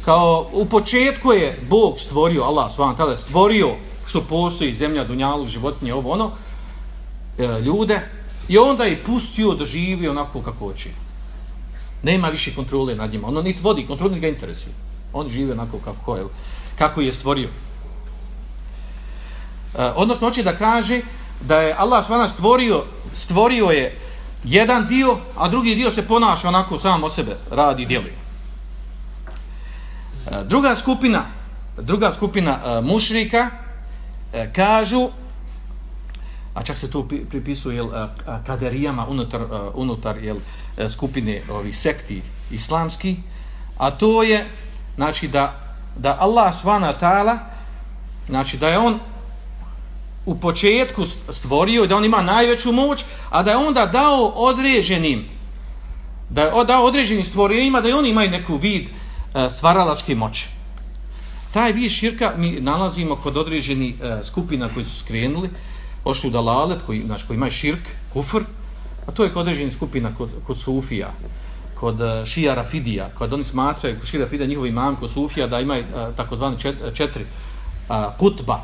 B: Kao u početku je Bog stvorio, Allah svan tada stvorio što postoji zemlja, dunjalu, životinje, ovo ono, e, ljude, i onda je pustio da živi onako kako hoće. Nema više kontrole nad njima. Ono niti vodi, kontrole ga interesuje. On živi onako kako je, kako je stvorio. E, odnosno, hoće da kaže da je Allah svana stvorio, stvorio je jedan dio, a drugi dio se ponaša onako sam o sebe, radi djeluje. E, druga skupina, druga skupina e, mušrika e, kažu, a čak se to pripisuje jel, kaderijama unutar, unutar jel, skupine ovih sekti islamski, a to je znači da, da Allah svana ta'ala znači da je on u početku stvorio da on ima najveću moć, a da je onda dao određenim da je dao određenim stvorenjima da i oni imaju neku vid E, stvaralačke moći. Taj vid širka mi nalazimo kod određenih e, skupina koji su skrenuli, ošli u dalalet, koji, znači, koji imaju širk, kufr, a to je kod određenih skupina kod, kod sufija, kod e, šija rafidija, kod oni smatraju, kod šija rafidija, njihovi imam, kod sufija, da imaju takozvani čet, četiri kutba,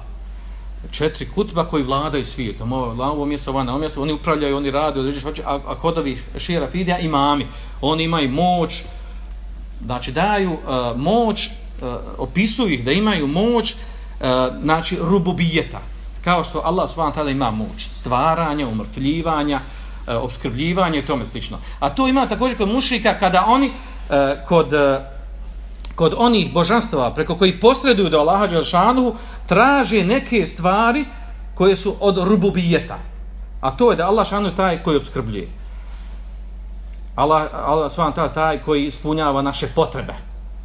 B: četiri kutba koji vladaju svijetom. Ovo, ovo mjesto, ovo, ovo mjesto, oni upravljaju, oni rade, određeš, a, a kod ovih šija rafidija imami, oni imaju moć, znači daju uh, moć, uh, opisuju ih da imaju moć, uh, znači rububijeta, kao što Allah subhanahu ta'ala ima moć, stvaranja, umrtvljivanja, uh, obskrbljivanja i tome slično. A to ima također kod mušrika kada oni uh, kod uh, kod onih božanstva preko koji posreduju do Allaha Đelšanu traže neke stvari koje su od rububijeta. A to je da Allah šanu je taj koji obskrbljuje. Allah, Allah svan ta, taj koji ispunjava naše potrebe.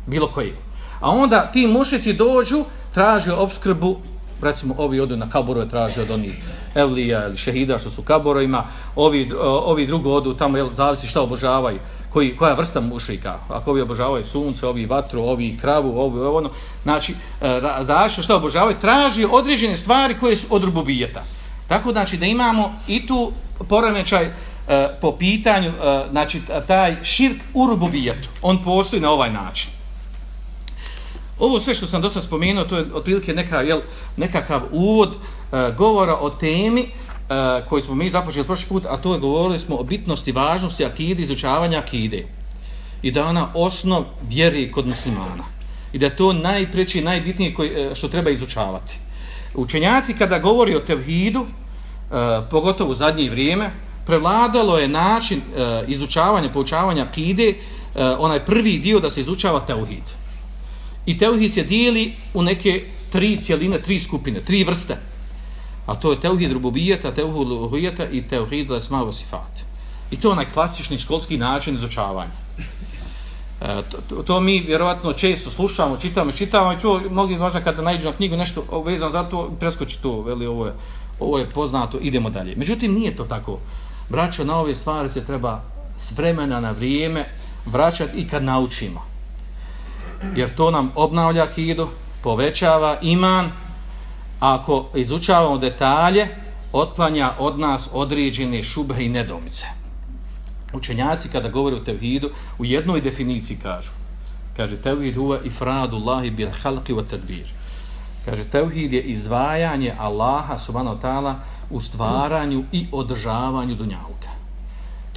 B: Bilo koji. A onda ti mušici dođu, traže obskrbu, recimo ovi odu na kaborove, traže od onih evlija ili šehida što su kaborovima, ovi, ovi drugo odu tamo, jel, zavisi šta obožavaju koji, koja vrsta mušika, ako ovi obožavaju sunce, ovi vatru, ovi kravu, ovi ono, znači, e, zavisi šta obožavaju, traži određene stvari koje su od rububijeta. Tako znači da imamo i tu poremećaj E, po pitanju, e, znači taj širk u rububijetu, on postoji na ovaj način. Ovo sve što sam dosta spomenuo, to je otprilike neka, jel, nekakav uvod e, govora o temi e, uh, koji smo mi započeli prošli put, a to je govorili smo o bitnosti, važnosti akide, izučavanja akide. I da ona osnov vjeri kod muslimana. I da je to najpreći, najbitnije koji, što treba izučavati. Učenjaci kada govori o tevhidu, uh, pogotovo u zadnje vrijeme, prevladalo je način e, izučavanja, poučavanja akide, e, onaj prvi dio da se izučava teuhid. I teuhid se dijeli u neke tri cijeline, tri skupine, tri vrste. A to je teuhid rububijeta, teuhid luhijeta i teuhid lesma wa sifat. I to je onaj klasični školski način izučavanja. E, to, to, to mi vjerovatno često slušamo, čitamo, čitamo i čuo, mnogi možda kada najđu na knjigu nešto vezano za to, preskoči to, veli, ovo je, ovo je poznato, idemo dalje. Međutim, nije to tako. Braćo, na ove stvari se treba s vremena na vrijeme vraćati i kad naučimo. Jer to nam obnavlja akidu, povećava iman, ako izučavamo detalje, otklanja od nas određene šube i nedomice. Učenjaci kada govore o tevhidu, u jednoj definiciji kažu, kaže tevhid huwa ifradu Allahi bil halqi wa tadbir. Kaže teuhid je izdvajanje Allaha subhanahu wa ta'ala u stvaranju i održavanju dunjauka.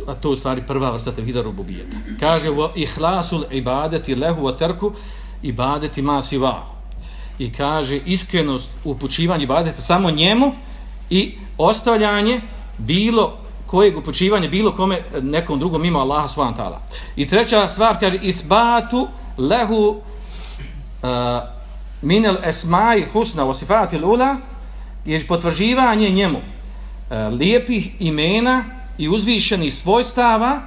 B: A to je u stvari prva vrsta tevhida rububijeta. Kaže ihlasul ibadeti lehu wa terku ibadeti masi vahu. i kaže iskrenost u upućivanju ibadeta samo njemu i ostavljanje bilo kojeg upućivanja bilo kome nekom drugom mimo Allaha subhanahu wa ta'ala. I treća stvar kaže isbatu lehu uh, minel esmaj husna wa sifati lula je potvrđivanje njemu e, lijepih imena i uzvišenih svojstava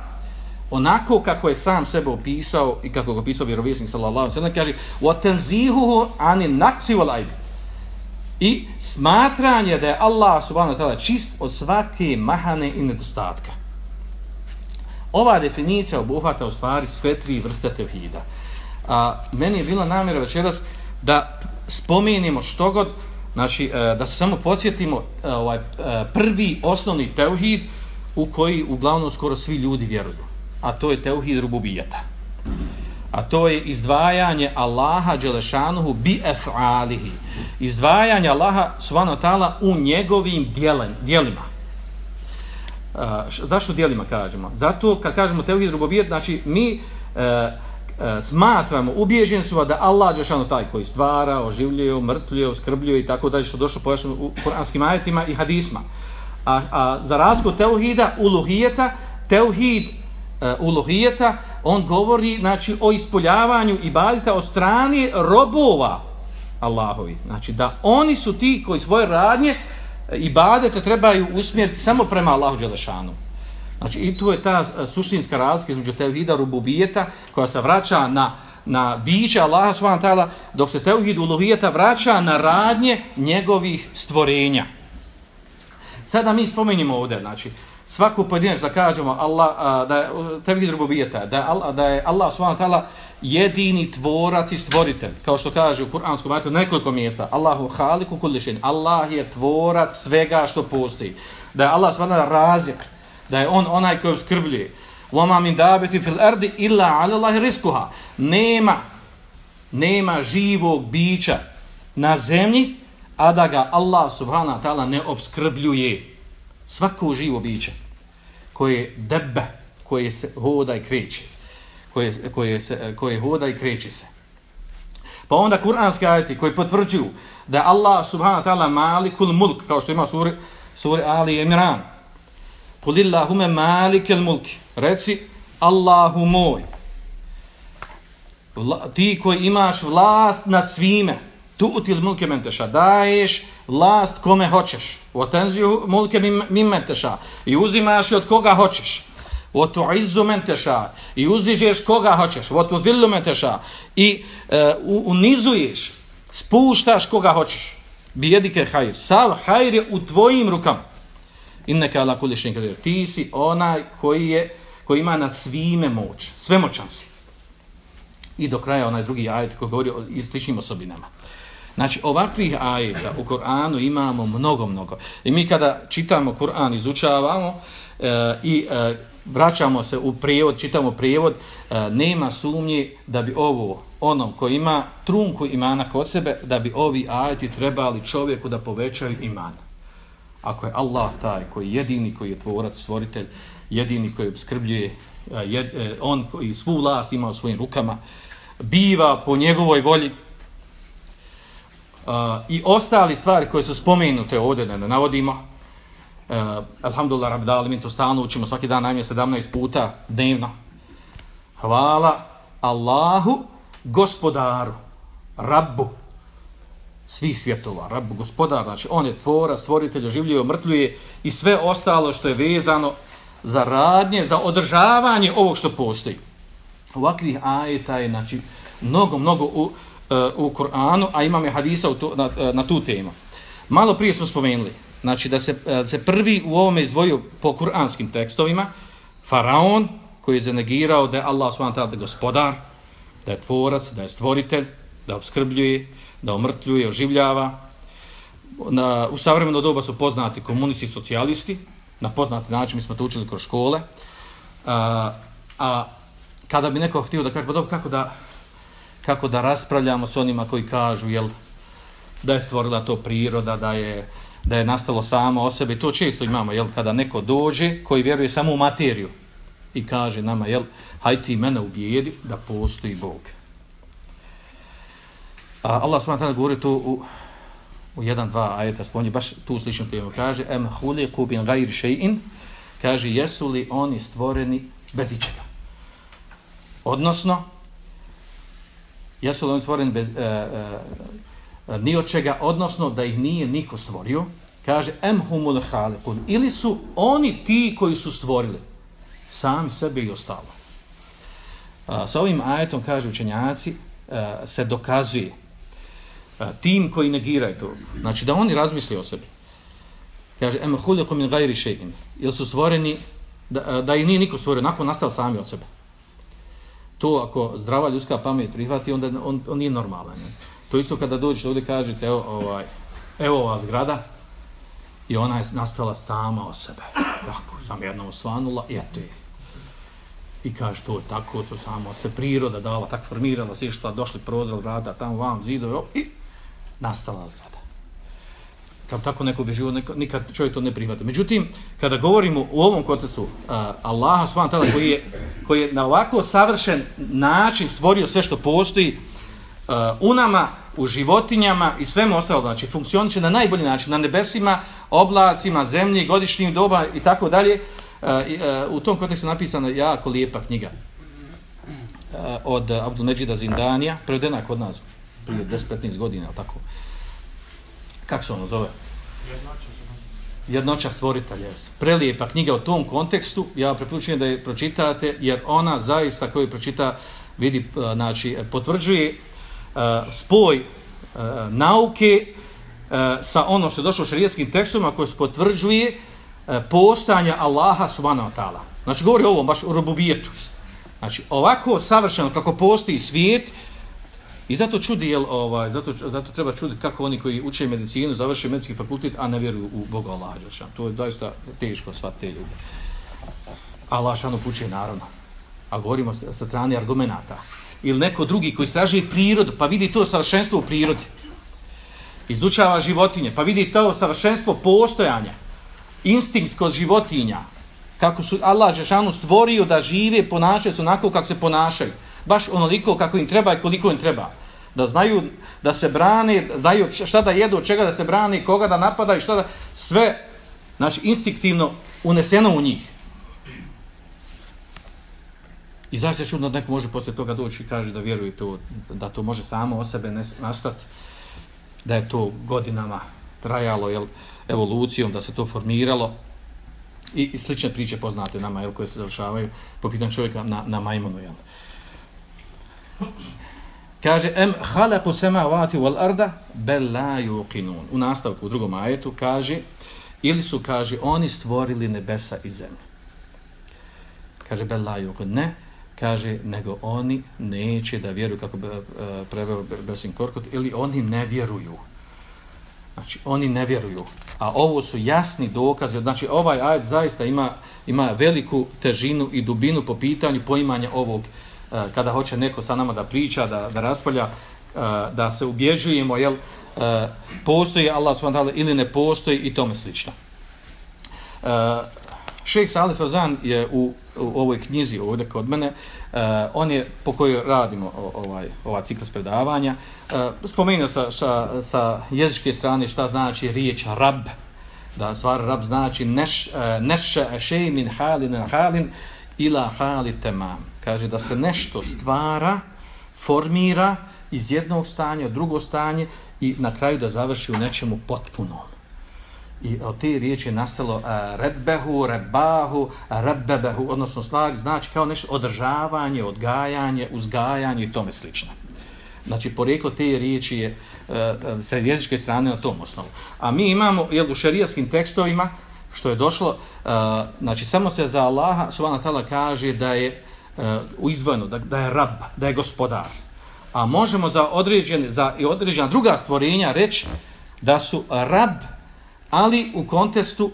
B: onako kako je sam sebe opisao i kako ga opisao vjerovjesnik sallallahu alejhi ve sellem. Kaže wa tanzihuhu anin naqsi wal aib. I smatranje da je Allah subhanahu wa ta'ala čist od svake mahane i nedostatka. Ova definicija obuhvata u stvari sve tri vrste tevhida. A meni je bila namjera večeras da spomenemo što god znači e, da se samo podsjetimo e, ovaj e, prvi osnovni teuhid u koji uglavnom skoro svi ljudi vjeruju a to je teuhid rububijeta. A to je izdvajanje Allaha Đelešanuhu bi ef'alihi. Izdvajanje Allaha subhanahu ta'ala u njegovim djelen, djelima. Uh, zašto djelima kažemo? Zato kad kažemo teuhid rububijeta, znači mi uh, e, smatramo, ubježeni smo da Allah je taj koji stvara, oživljuje, mrtvljuje, skrbljuje i tako dalje što došlo pojašnjeno u kuranskim ajetima i hadisma. A, a za razliku teuhida, uluhijeta, teuhid uh, eh, uluhijeta, on govori znači, o ispoljavanju ibadita od strane robova Allahovi. Znači da oni su ti koji svoje radnje eh, ibadete trebaju usmjeriti samo prema Allahu Đelešanu. Znači i tu je ta e, suštinska razlika između tevhida rububijeta koja se vraća na na biće Allaha subhanahu ta'ala dok se tevhid uluhijeta vraća na radnje njegovih stvorenja. Sada mi spomenimo ovdje, znači, svaku pojedinac da kažemo Allah, da je tevhid rububijeta, da je Allah, da je Allah subhanahu ta'ala jedini tvorac i stvoritelj, kao što kaže u Kur'anskom ajetu nekoliko mjesta, Allahu haliku kulli Allah je tvorac svega što postoji. Da je Allah subhanahu ta'ala razik, da je on onaj koji obskrbljuje. Wama min dabeti fil ardi illa ala Allahi rizquha. Nema nema živog bića na zemlji a da ga Allah subhanahu wa ta'ala ne obskrbljuje. Svako živo biće koje debe, koje se hoda i kreće, koje, koje, se, koje hoda i kreće se. Pa onda kuranski ajeti koji potvrđuju da Allah subhanahu wa ta'ala malikul mulk, kao što ima suri, suri Ali Imran, Kulillahume malikel mulki. Reci, Allahu moj. Vla, ti koji imaš vlast nad svime, tu util mulke menteša, daješ vlast kome hoćeš. O mulke mim menteša. I uzimaš od koga hoćeš. O tu izzu menteša. I uzižeš koga hoćeš. O tu zillu menteša. I uh, unizuješ, spuštaš koga hoćeš. Bijedike hajr. Sav hajr je u tvojim rukama. Inneke ala kulli shay'in. Ti si onaj koji je koji ima nad svime moć. Svemoćan si. I do kraja onaj drugi ajet koji govori o sličnim osobinama. Znači, ovakvih ajeta u Koranu imamo mnogo, mnogo. I mi kada čitamo Koran, izučavamo e, i e, vraćamo se u prijevod, čitamo prijevod, e, nema sumnje da bi ovo, onom koji ima trunku imana kod sebe, da bi ovi ajeti trebali čovjeku da povećaju imana ako je Allah taj koji je jedini, koji je tvorac, stvoritelj, jedini koji obskrbljuje, e, jed, e, on koji svu vlast ima u svojim rukama, biva po njegovoj volji uh, i ostali stvari koje su spomenute ovdje, da ne navodimo, uh, alhamdulillah, rabdali, mi to stalno učimo svaki dan, najmije 17 puta dnevno. Hvala Allahu, gospodaru, rabbu, svih svjetova, rab, gospodar, znači on je tvora, stvoritelj, življuje, omrtljuje i sve ostalo što je vezano za radnje, za održavanje ovog što postoji. Ovakvih ajeta je, znači, mnogo, mnogo u, uh, u Koranu, a imam je hadisa u to, na, uh, na tu temu. Malo prije smo spomenuli, znači da se, uh, se prvi u ovome izdvojio po kuranskim tekstovima, faraon koji je zanegirao da je Allah s.w.t. gospodar, da je tvorac, da je stvoritelj, da obskrbljuje, da omrtljuje, oživljava. Na, u savremeno doba su poznati komunisti i socijalisti, na poznati način mi smo to učili kroz škole. A, a kada bi neko htio da kaže, pa dobro, kako da, kako da raspravljamo s onima koji kažu jel, da je stvorila to priroda, da je, da je nastalo samo o sebi, to često imamo, jel, kada neko dođe koji vjeruje samo u materiju i kaže nama, jel, hajde ti mene ubijedi da postoji Bog. A Allah subhanahu wa ta'ala govori tu u, u jedan, dva ajeta spomni, baš tu slično temu. Kaže, em huliku bin gajri še'in, kaže, jesu li oni stvoreni bez ičega? Odnosno, jesu li oni stvoreni bez, e, e, ni od čega, odnosno da ih nije niko stvorio, kaže, em humul halikun, ili su oni ti koji su stvorili, sami sebe i ostalo. A, sa ovim ajetom, kaže učenjaci, a, se dokazuje tim koji negiraju to. Znači da oni razmisli o sebi. Kaže, em huliku min gajri še'in. Ili su stvoreni, da, da i nije niko stvorio, nakon nastali sami od sebe. To ako zdrava ljudska pamet prihvati, onda on, on nije normalan. Ne? To isto kada dođete ovdje kažete, evo, ovaj, evo ova zgrada, i ona je nastala sama od sebe. Tako, sam jednom osvanula, i eto je. I kaže, to tako, to samo se priroda dala, tako formirala, sišla, došli prozor, grada, tamo vam, zidove, i nastala zgrada. kao tako neko bi živo, nikad čovjek to ne prihvata. Međutim, kada govorimo u ovom kontekstu uh, Allaha subhanahu koji je, koji je na ovako savršen način stvorio sve što postoji uh, u nama, u životinjama i svemu ostalo, znači funkcioniše na najbolji način, na nebesima, oblacima, zemlji, godišnjim doba i tako dalje. Uh, uh, u tom kontekstu napisana jako lijepa knjiga uh, od Abdul Međida Zindanija, prevedena kod nas prije 10-15 godina, tako. Kako se ono zove? Jednoća stvoritelja. Prelijepa knjiga u tom kontekstu, ja vam preporučujem da je pročitate, jer ona zaista koju pročita, vidi, e, znači, potvrđuje uh, spoj uh, nauke uh, sa ono što je došlo u šarijetskim tekstovima koji se potvrđuje uh, postanja Allaha subhanahu wa ta'ala. Znači, govori o ovom, baš o robubijetu. Znači, ovako savršeno kako postoji svijet, I zato čudi, jel, ovaj, zato, zato treba čuditi kako oni koji uče medicinu, završe medicinski fakultet, a ne vjeruju u Boga Allah. To je zaista teško sva te ljude. Allah šano upućuje naravno. A govorimo sa strane argumenata. Ili neko drugi koji straži prirodu, pa vidi to savršenstvo u prirodi. Izučava životinje, pa vidi to savršenstvo postojanja. Instinkt kod životinja. Kako su Allah Žešanu stvorio da žive, ponašaju se onako kako se ponašaju baš onoliko kako im treba i koliko im treba. Da znaju da se brane, znaju šta da jedu, od čega da se brane, koga da napada i šta da... Sve, znači, instinktivno uneseno u njih. I zaista čudno da neko može posle toga doći i kaže da vjeruje to, da to može samo o sebe nastati, da je to godinama trajalo, jel, evolucijom, da se to formiralo. I, i slične priče poznate nama, jel, koje se završavaju po pitanju čovjeka na, na majmonu, jel. Kaže em khalaqu samawati wal arda bel la yuqinun. U nastavku u drugom ajetu kaže ili su kaže oni stvorili nebesa i zemlju. Kaže bel la yuqinun. Ne, kaže nego oni neće da vjeruju kako e, be, preveo Besin Korkut ili oni ne vjeruju. Znači oni ne vjeruju. A ovo su jasni dokazi. Znači ovaj ajet zaista ima ima veliku težinu i dubinu po pitanju poimanja ovog uh, Eh, kada hoće neko sa nama da priča, da, da raspolja, eh, da se ubjeđujemo, jel, eh, postoji Allah subhanahu ili ne postoji i tome slično. Šejh Salih Fazan je u, u ovoj knjizi ovdje kod mene, on je po kojoj radimo ovaj, ovaj ciklus predavanja, spomenuo sa, sa, sa jezičke strane šta znači riječ rab, da stvar rab znači neš, neš še min halin halin ila hali temam kaže da se nešto stvara, formira iz jednog stanja u drugo stanje i na kraju da završi u nečemu potpunom. I od te riječi je nastalo uh, redbehu, rebahu, redbebehu, odnosno stvari, znači kao nešto održavanje, odgajanje, uzgajanje i tome slično. Znači, poreklo te riječi je uh, sa jezičke strane na tom osnovu. A mi imamo, jel, u šarijaskim tekstovima, što je došlo, uh, znači, samo se za Allaha, Subhanahu ta'ala kaže da je uh, u izvojeno, da, da je rab, da je gospodar. A možemo za određene, za i određena druga stvorenja reći da su rab, ali u kontestu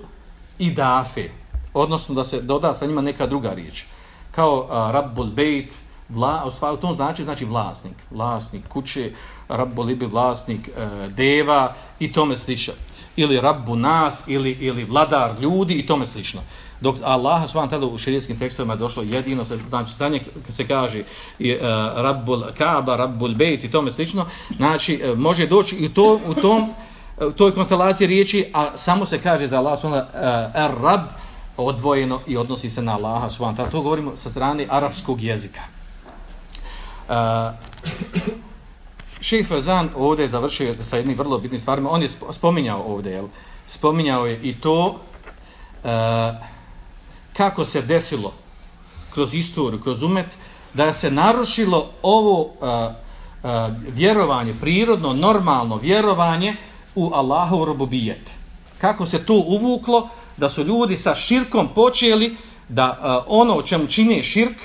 B: i dafe, odnosno da se doda sa njima neka druga riječ. Kao uh, rabbul bejt, vla, u tom znači znači vlasnik, vlasnik kuće, rabbul ibi vlasnik uh, deva i tome slično. Ili rabbu nas, ili, ili vladar ljudi i tome slično. Dok Allah subhanahu u šerijskim tekstovima došlo jedino znači za se kaže i uh, rabbul kaaba rabbul bejt i tome slično. Znači uh, može doći i to u tom e, u toj konstelaciji riječi a samo se kaže za Allah subhanahu wa ta'ala uh, rab odvojeno i odnosi se na Allaha subhanahu to govorimo sa strane arapskog jezika. Uh, Šejh Fazan ovdje je završio sa jednim vrlo bitnim stvarima. On je spominjao ovdje, jel? Spominjao je i to uh, kako se desilo kroz istoriju, kroz umet, da se narušilo ovo a, a, vjerovanje, prirodno, normalno vjerovanje u Allahov robobijet. Kako se to uvuklo, da su ljudi sa širkom počeli da a, ono o čemu čine širk,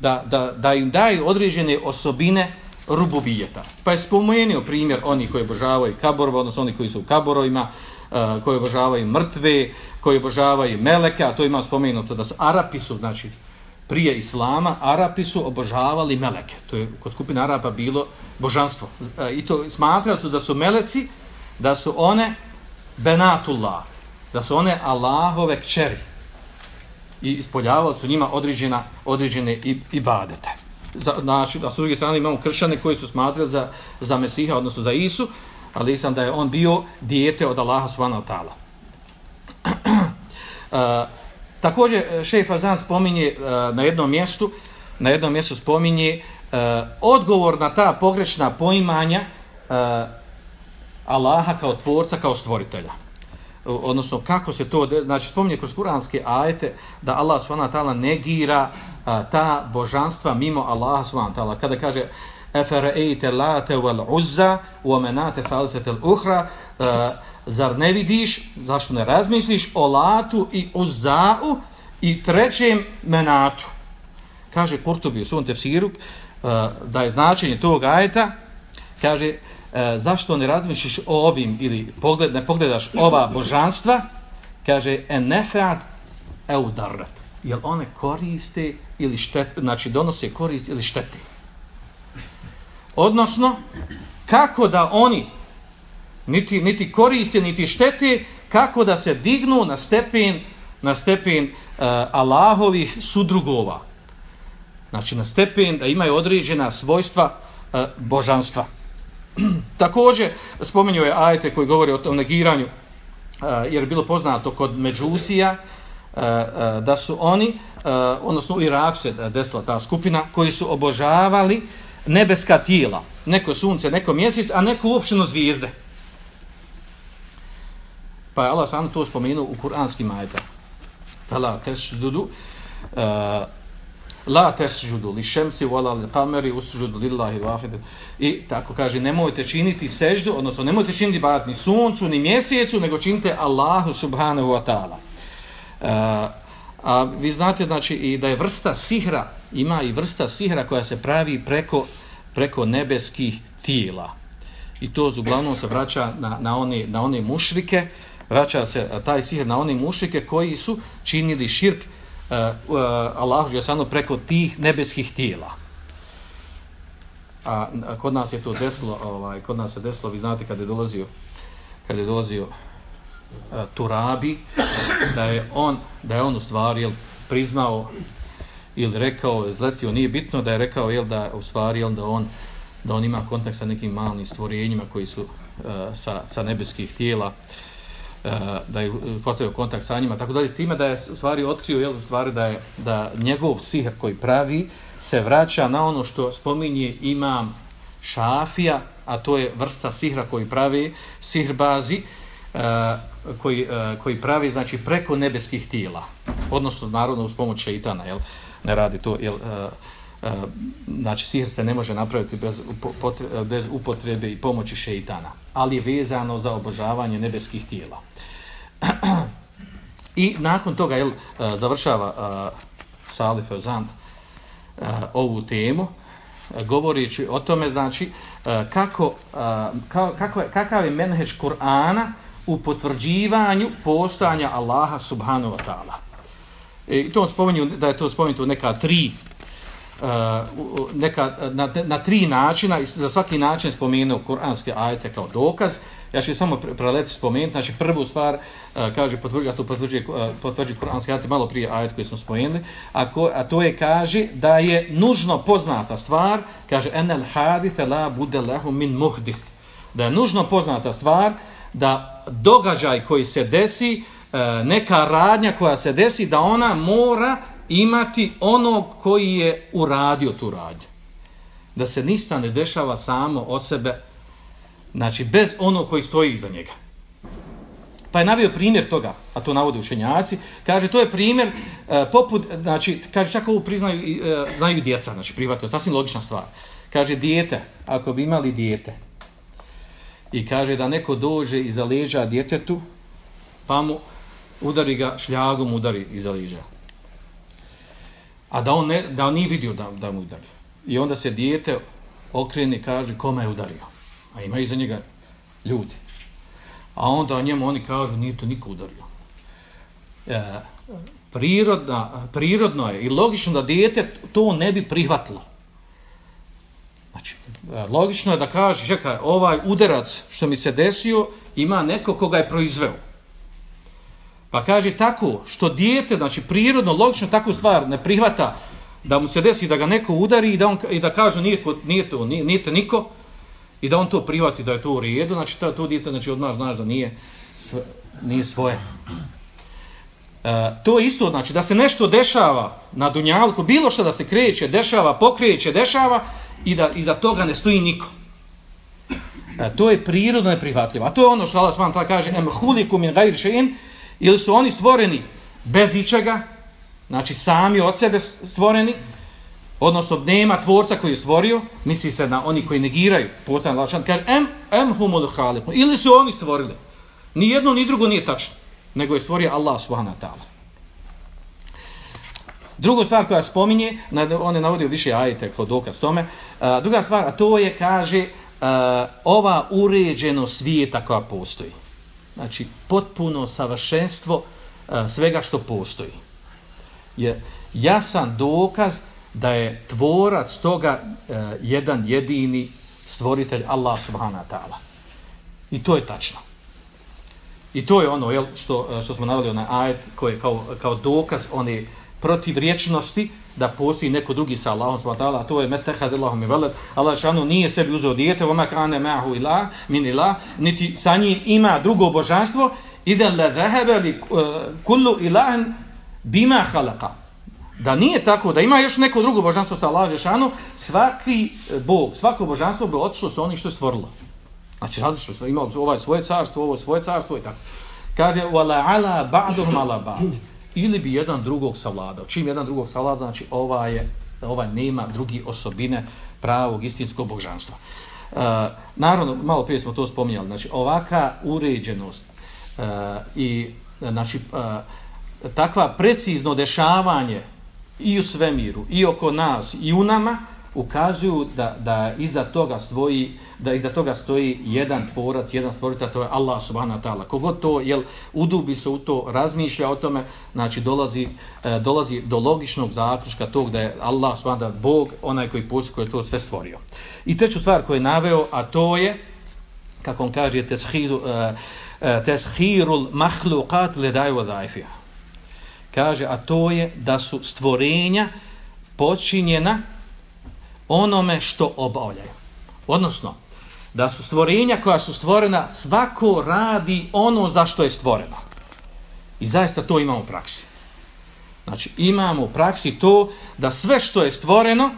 B: da, da, da im daju određene osobine rububijeta. Pa je spomenuo primjer oni koji obožavaju kaborove, odnosno oni koji su u kaborovima, uh, koji obožavaju mrtve, koji obožavaju meleke, a to ima spomenuto da su Arapi su, znači, prije Islama, Arapi su obožavali meleke. To je kod skupina Arapa bilo božanstvo. Uh, I to smatrali su da su meleci, da su one benatullah, da su one Allahove kćeri i ispoljavali su njima određena, određene ibadete. Za, znači, da su druge strane imamo kršćane koji su smatrali za, za Mesiha, odnosno za Isu, ali sam da je on bio dijete od Allaha subhanahu ta'ala. uh, također, eh, šef Azan spominje uh, na jednom mjestu, na jednom mjestu spominje uh, odgovor na ta pogrešna poimanja uh, Allaha kao tvorca, kao stvoritelja odnosno kako se to, znači spominje kroz kuranske ajete da Allah s.w.t. negira a, ta božanstva mimo Allaha s.w.t. Kada kaže efereite late wal uzza wa menate falsetel uhra zar ne vidiš, zašto ne razmisliš o latu i uzzau i trećem menatu. Kaže Kurtubi u svom tefsiru da je značenje tog ajeta, kaže e, zašto ne razmišljiš o ovim ili pogled, ne pogledaš ova božanstva, kaže en nefeat eudarat. Jel one koriste ili štete, znači donose korist ili štete. Odnosno, kako da oni niti, niti koriste, niti štete, kako da se dignu na stepen, na stepen uh, Allahovih sudrugova. Znači, na stepen da imaju određena svojstva uh, božanstva. Također spomenuo je ajete koji govori o o negiranju, uh, jer je bilo poznato kod Međusija, e, e, da su oni, odnosno u Iraku se desila ta skupina, koji su obožavali nebeska tijela, neko sunce, neko mjesec, a neko uopšteno zvijezde. Pa je Allah sam to spomenuo u kuranskim ajetama. Fala tesdudu la tesjudu li šemsi wala li kameri usjudu lillahi vahidu. I tako kaže, nemojte činiti seždu, odnosno nemojte činiti bat ni suncu, ni mjesecu, nego činite Allahu subhanahu wa ta'ala. Uh, a vi znate znači i da je vrsta sihra, ima i vrsta sihra koja se pravi preko, preko nebeskih tijela. I to uglavnom se vraća na, na, one, na one mušrike, vraća se taj sihr na one mušrike koji su činili širk uh, uh, Allahu Đelešanu preko tih nebeskih tijela. A, a kod nas je to desilo, ovaj, kod nas se desilo, vi znate kad je dolazio, kad je dolazio uh, Turabi, da je on, da je on u stvari jel, priznao ili rekao, izletio, nije bitno da je rekao jel, da u stvari jel, da on da on ima kontakt sa nekim malim stvorenjima koji su uh, sa, sa nebeskih tijela, uh, E, da je e, postavio kontakt sa njima, tako da je time da je u stvari otkrio, jel, u stvari da je da njegov sihr koji pravi se vraća na ono što spominje imam šafija, a to je vrsta sihra koji pravi, sihr bazi, uh, koji, uh, koji pravi znači preko nebeskih tijela, odnosno naravno uz pomoć šeitana, jel, ne radi to, jel, uh, znači sihr se ne može napraviti bez, bez upotrebe i pomoći šeitana, ali je vezano za obožavanje nebeskih tijela. I nakon toga jel, e, završava e, uh, Salif Ozan uh, e, ovu temu, govorići o tome, znači, uh, kako, uh, ka, kako je, kakav je menheđ Kur'ana u potvrđivanju postojanja Allaha subhanahu wa ta'ala. I to spominju, da je to spomenuto neka tri uh, neka, na, na tri načina, i za svaki način spomenuo kuranske ajete kao dokaz. Ja ću samo preleti spomenuti. Znači, prvu stvar, e, kaže, potvrđuje, a to potvrđuje, e, potvrđuje kuranski ajat, malo prije ajet koji smo spomenuli, a, ko, a to je, kaže, da je nužno poznata stvar, kaže, enel hadith la bude lahu min muhdith. Da je nužno poznata stvar, da događaj koji se desi, e, neka radnja koja se desi, da ona mora imati onog koji je uradio tu radnju. Da se ništa ne dešava samo od sebe, znači bez ono koji stoji iza njega. Pa je navio primjer toga, a to navode učenjaci, kaže to je primjer e, poput, znači, kaže čak ovo priznaju e, znaju i djeca, znači privatno, sasvim logična stvar. Kaže dijete, ako bi imali dijete, i kaže da neko dođe iza leđa djetetu, pa mu udari ga, šljagom udari iza leđa a da on, ne, da on nije vidio da, da mu udari. I onda se dijete okrene i kaže kome je udario. A ima za njega ljudi. A onda njemu oni kažu nije to niko udario. E, prirodna, prirodno je i logično da dijete to ne bi prihvatilo. Znači, e, logično je da kaže, čekaj, ovaj udarac što mi se desio, ima neko koga je proizveo. Pa kaže tako, što dijete, znači prirodno, logično takvu stvar ne prihvata da mu se desi da ga neko udari i da, on, i da kaže nije, nije to, nije, nije to niko, i da on to prihvati da je to u redu, znači to, to dijete znači, odmah znaš da nije, sve, nije svoje. E, to isto, znači da se nešto dešava na Dunjalku, bilo što da se kreće, dešava, pokreće, dešava i da iza toga ne stoji niko. E, to je prirodno neprihvatljivo. A to je ono što Allah s.w.t. kaže em huliku min gajri šein ili su oni stvoreni bez ičega, znači sami od sebe stvoreni, odnosno nema tvorca koji je stvorio, misli se na oni koji negiraju, postavljam lašan, kaže em, em humul haliku, ili su oni stvorili. Ni jedno, ni drugo nije tačno, nego je stvorio Allah subhanahu wa ta'ala. Druga stvar koja spominje, on je navodio više ajete kod dokaz tome, a, druga stvar, a to je, kaže, a, ova uređeno svijeta koja postoji. Znači, potpuno savršenstvo a, svega što postoji. Je jasan dokaz da je tvorac toga a, jedan jedini stvoritelj Allah subhanahu wa ta'ala. I to je tačno. I to je ono jel, što, e, što smo navali na ajet koji je kao, kao dokaz one protivriječnosti da postoji neko drugi sa Allahom subhanahu wa ta'ala, to je metehad Allahom i veled. Allah šanu nije sebi uzeo dijete, vama kane ma'hu ilah, min ilah, niti sa njim ima drugo božanstvo, ide le zahebe li uh, kullu ilahen bima halaka. Da nije tako, da ima još neko drugo božanstvo sa Allah Žešanu, svaki e, bog, svako božanstvo bi otišlo sa onih što je stvorilo. Znači, različno ima ovaj svoje carstvo, ovo svoje carstvo i tako. Kaže, wala ala ba'duhum ala ba'd ili bi jedan drugog savladao. Čim jedan drugog savladao, znači ova je, ova nema drugi osobine pravog istinskog božanstva. E, naravno, malo prije smo to spominjali, znači ovaka uređenost e, i e, znači, e, takva precizno dešavanje i u svemiru, i oko nas, i u nama, ukazuju da, da iza toga stoji da iza toga stoji jedan tvorac, jedan stvoritelj, to je Allah subhanahu wa ta'ala. Kogod to jel udubi se u to, razmišlja o tome, znači dolazi, e, dolazi do logičnog zaključka tog da je Allah subhanahu wa ta'ala Bog, onaj koji postoji, koji je to sve stvorio. I treću stvar koju je naveo, a to je, kako on kaže, teshiru, e, e, teshirul mahlukat ledaju odajfija. Kaže, a to je da su stvorenja počinjena onome što obavljaju. Odnosno, da su stvorenja koja su stvorena, svako radi ono za što je stvoreno. I zaista to imamo u praksi. Znači, imamo u praksi to da sve što je stvoreno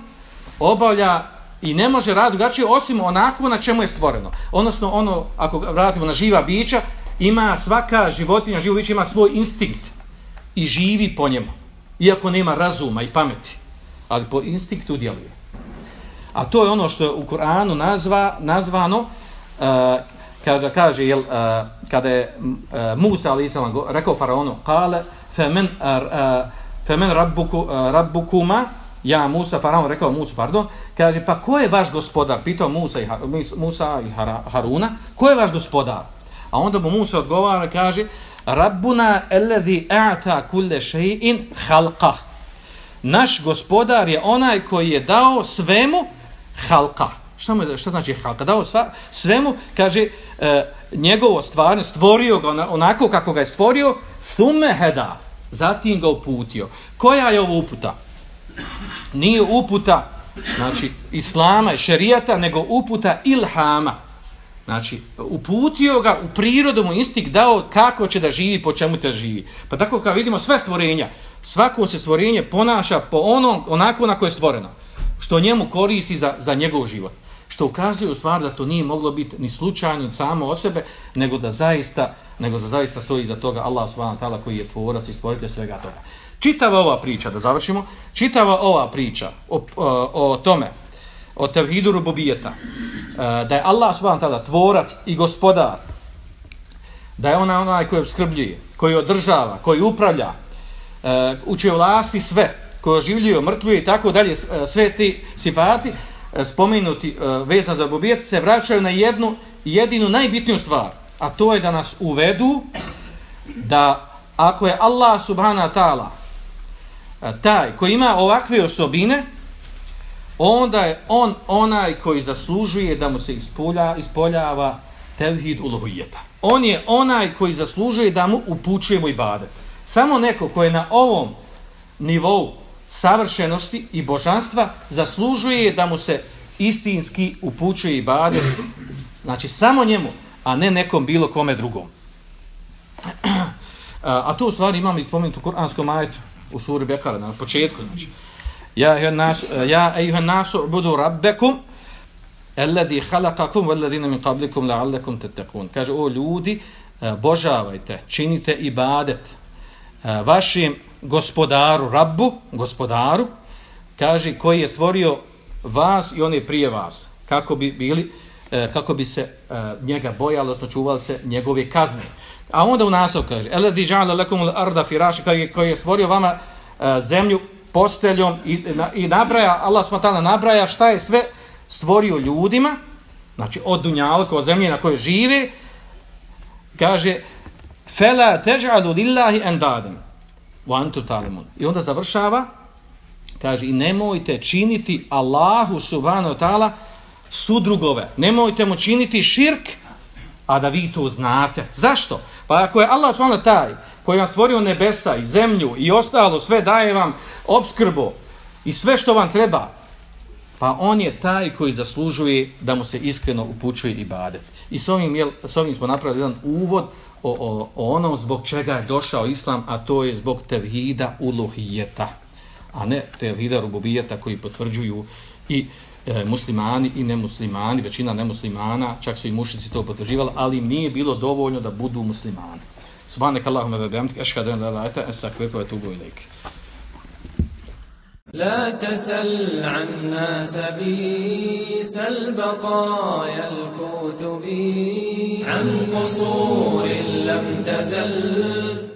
B: obavlja i ne može raditi drugačije osim onako na čemu je stvoreno. Odnosno, ono, ako vratimo na živa bića, ima svaka životinja, živo bića ima svoj instinkt i živi po njemu. Iako nema razuma i pameti. Ali po instinktu djeluje. A to je ono što je u Kur'anu nazva, nazvano, e, uh, kaže, kaže, jel, uh, kada je uh, Musa ali islam rekao faraonu, kale, femen, uh, femen rabbuku, uh, rabbukuma, ja Musa, faraon rekao Musa, pardon, kaže, pa ko je vaš gospodar? Pitao Musa i, Musa i Haruna, ko je vaš gospodar? A onda mu Musa odgovara, kaže, Rabbuna alladhi a'ta kulle shay'in khalqa. Naš gospodar je onaj koji je dao svemu halka. Šta, mu, šta znači halka? Dao sva, svemu, kaže, e, njegovo stvarno, stvorio ga onako kako ga je stvorio, thume heda, zatim ga uputio. Koja je ovo uputa? Nije uputa, znači, islama i šerijata, nego uputa ilhama. Znači, uputio ga u prirodu mu instinkt dao kako će da živi, po čemu te živi. Pa tako kao vidimo sve stvorenja, svako se stvorenje ponaša po onom, onako na koje je stvoreno što njemu koristi za, za njegov život. Što ukazuje u stvar da to nije moglo biti ni slučajno samo o sebe, nego da zaista, nego da zaista stoji za toga Allah subhanahu ta'ala koji je tvorac i stvoritelj svega toga. Čitava ova priča, da završimo, čitava ova priča o, o, o tome, o tevhidu rububijeta, e, da je Allah subhanahu tada tvorac i gospodar, da je ona onaj koji obskrbljuje, koji održava, koji upravlja, e, u čijoj vlasti sve, koji oživljuje, mrtvuje i tako dalje, e, sve ti sifati spomenuti vezan za rububijet se vraćaju na jednu jedinu najbitniju stvar, a to je da nas uvedu da ako je Allah subhanahu ta'ala taj koji ima ovakve osobine, onda je on onaj koji zaslužuje da mu se ispolja, ispoljava tevhid uluhijeta. On je onaj koji zaslužuje da mu upućujemo i bade. Samo neko koji je na ovom nivou savršenosti i božanstva zaslužuje da mu se istinski upućuje i bade. Znači, samo njemu, a ne nekom bilo kome drugom. A to u stvari imamo i spomenuti u Kur'anskom ajetu u suri Bekara, na početku. Znači. Ja, ja, ejuhan nasu, budu rabbekum, Alladhi khalaqakum walladhina min qablikum la'allakum tattaqun. Kaže o ljudi, e, božavajte, činite ibadet e, vašim gospodaru, Rabbu, gospodaru, kaže koji je stvorio vas i one prije vas, kako bi bili e, kako bi se njega bojali, odnosno čuvali se njegove kazne. A onda u naslov kaže: "Alladhi ja'ala lakum al-arda firashan", koji je stvorio vama zemlju posteljom i, i nabraja, Allah smatala nabraja šta je sve stvorio ljudima, znači od dunjalka, od zemlje na kojoj žive, kaže fela težalu lillahi endadem wa antu talimun. I onda završava, kaže i nemojte činiti Allahu subhanahu ta'ala sudrugove. Nemojte mu činiti širk, a da vi to znate. Zašto? Pa ako je Allah subhanahu taj koji vam stvorio nebesa i zemlju i ostalo, sve daje vam obskrbu i sve što vam treba, pa on je taj koji zaslužuje da mu se iskreno upućuje i bade. I s ovim, jel, s ovim smo napravili jedan uvod o, o, o onom zbog čega je došao islam, a to je zbog tevhida uluhijeta, a ne tevhida rububijeta koji potvrđuju i e, muslimani i nemuslimani, većina nemuslimana, čak su i mušici to potvrđivali, ali im nije bilo dovoljno da budu muslimani. Subhanak Allahumma wa bihamdika ashhadu an la ilaha illa anta astaghfiruka wa atubu ilaik.
A: لا تسل عن ناس بي سل بقايا الكتب عن قصور لم تزل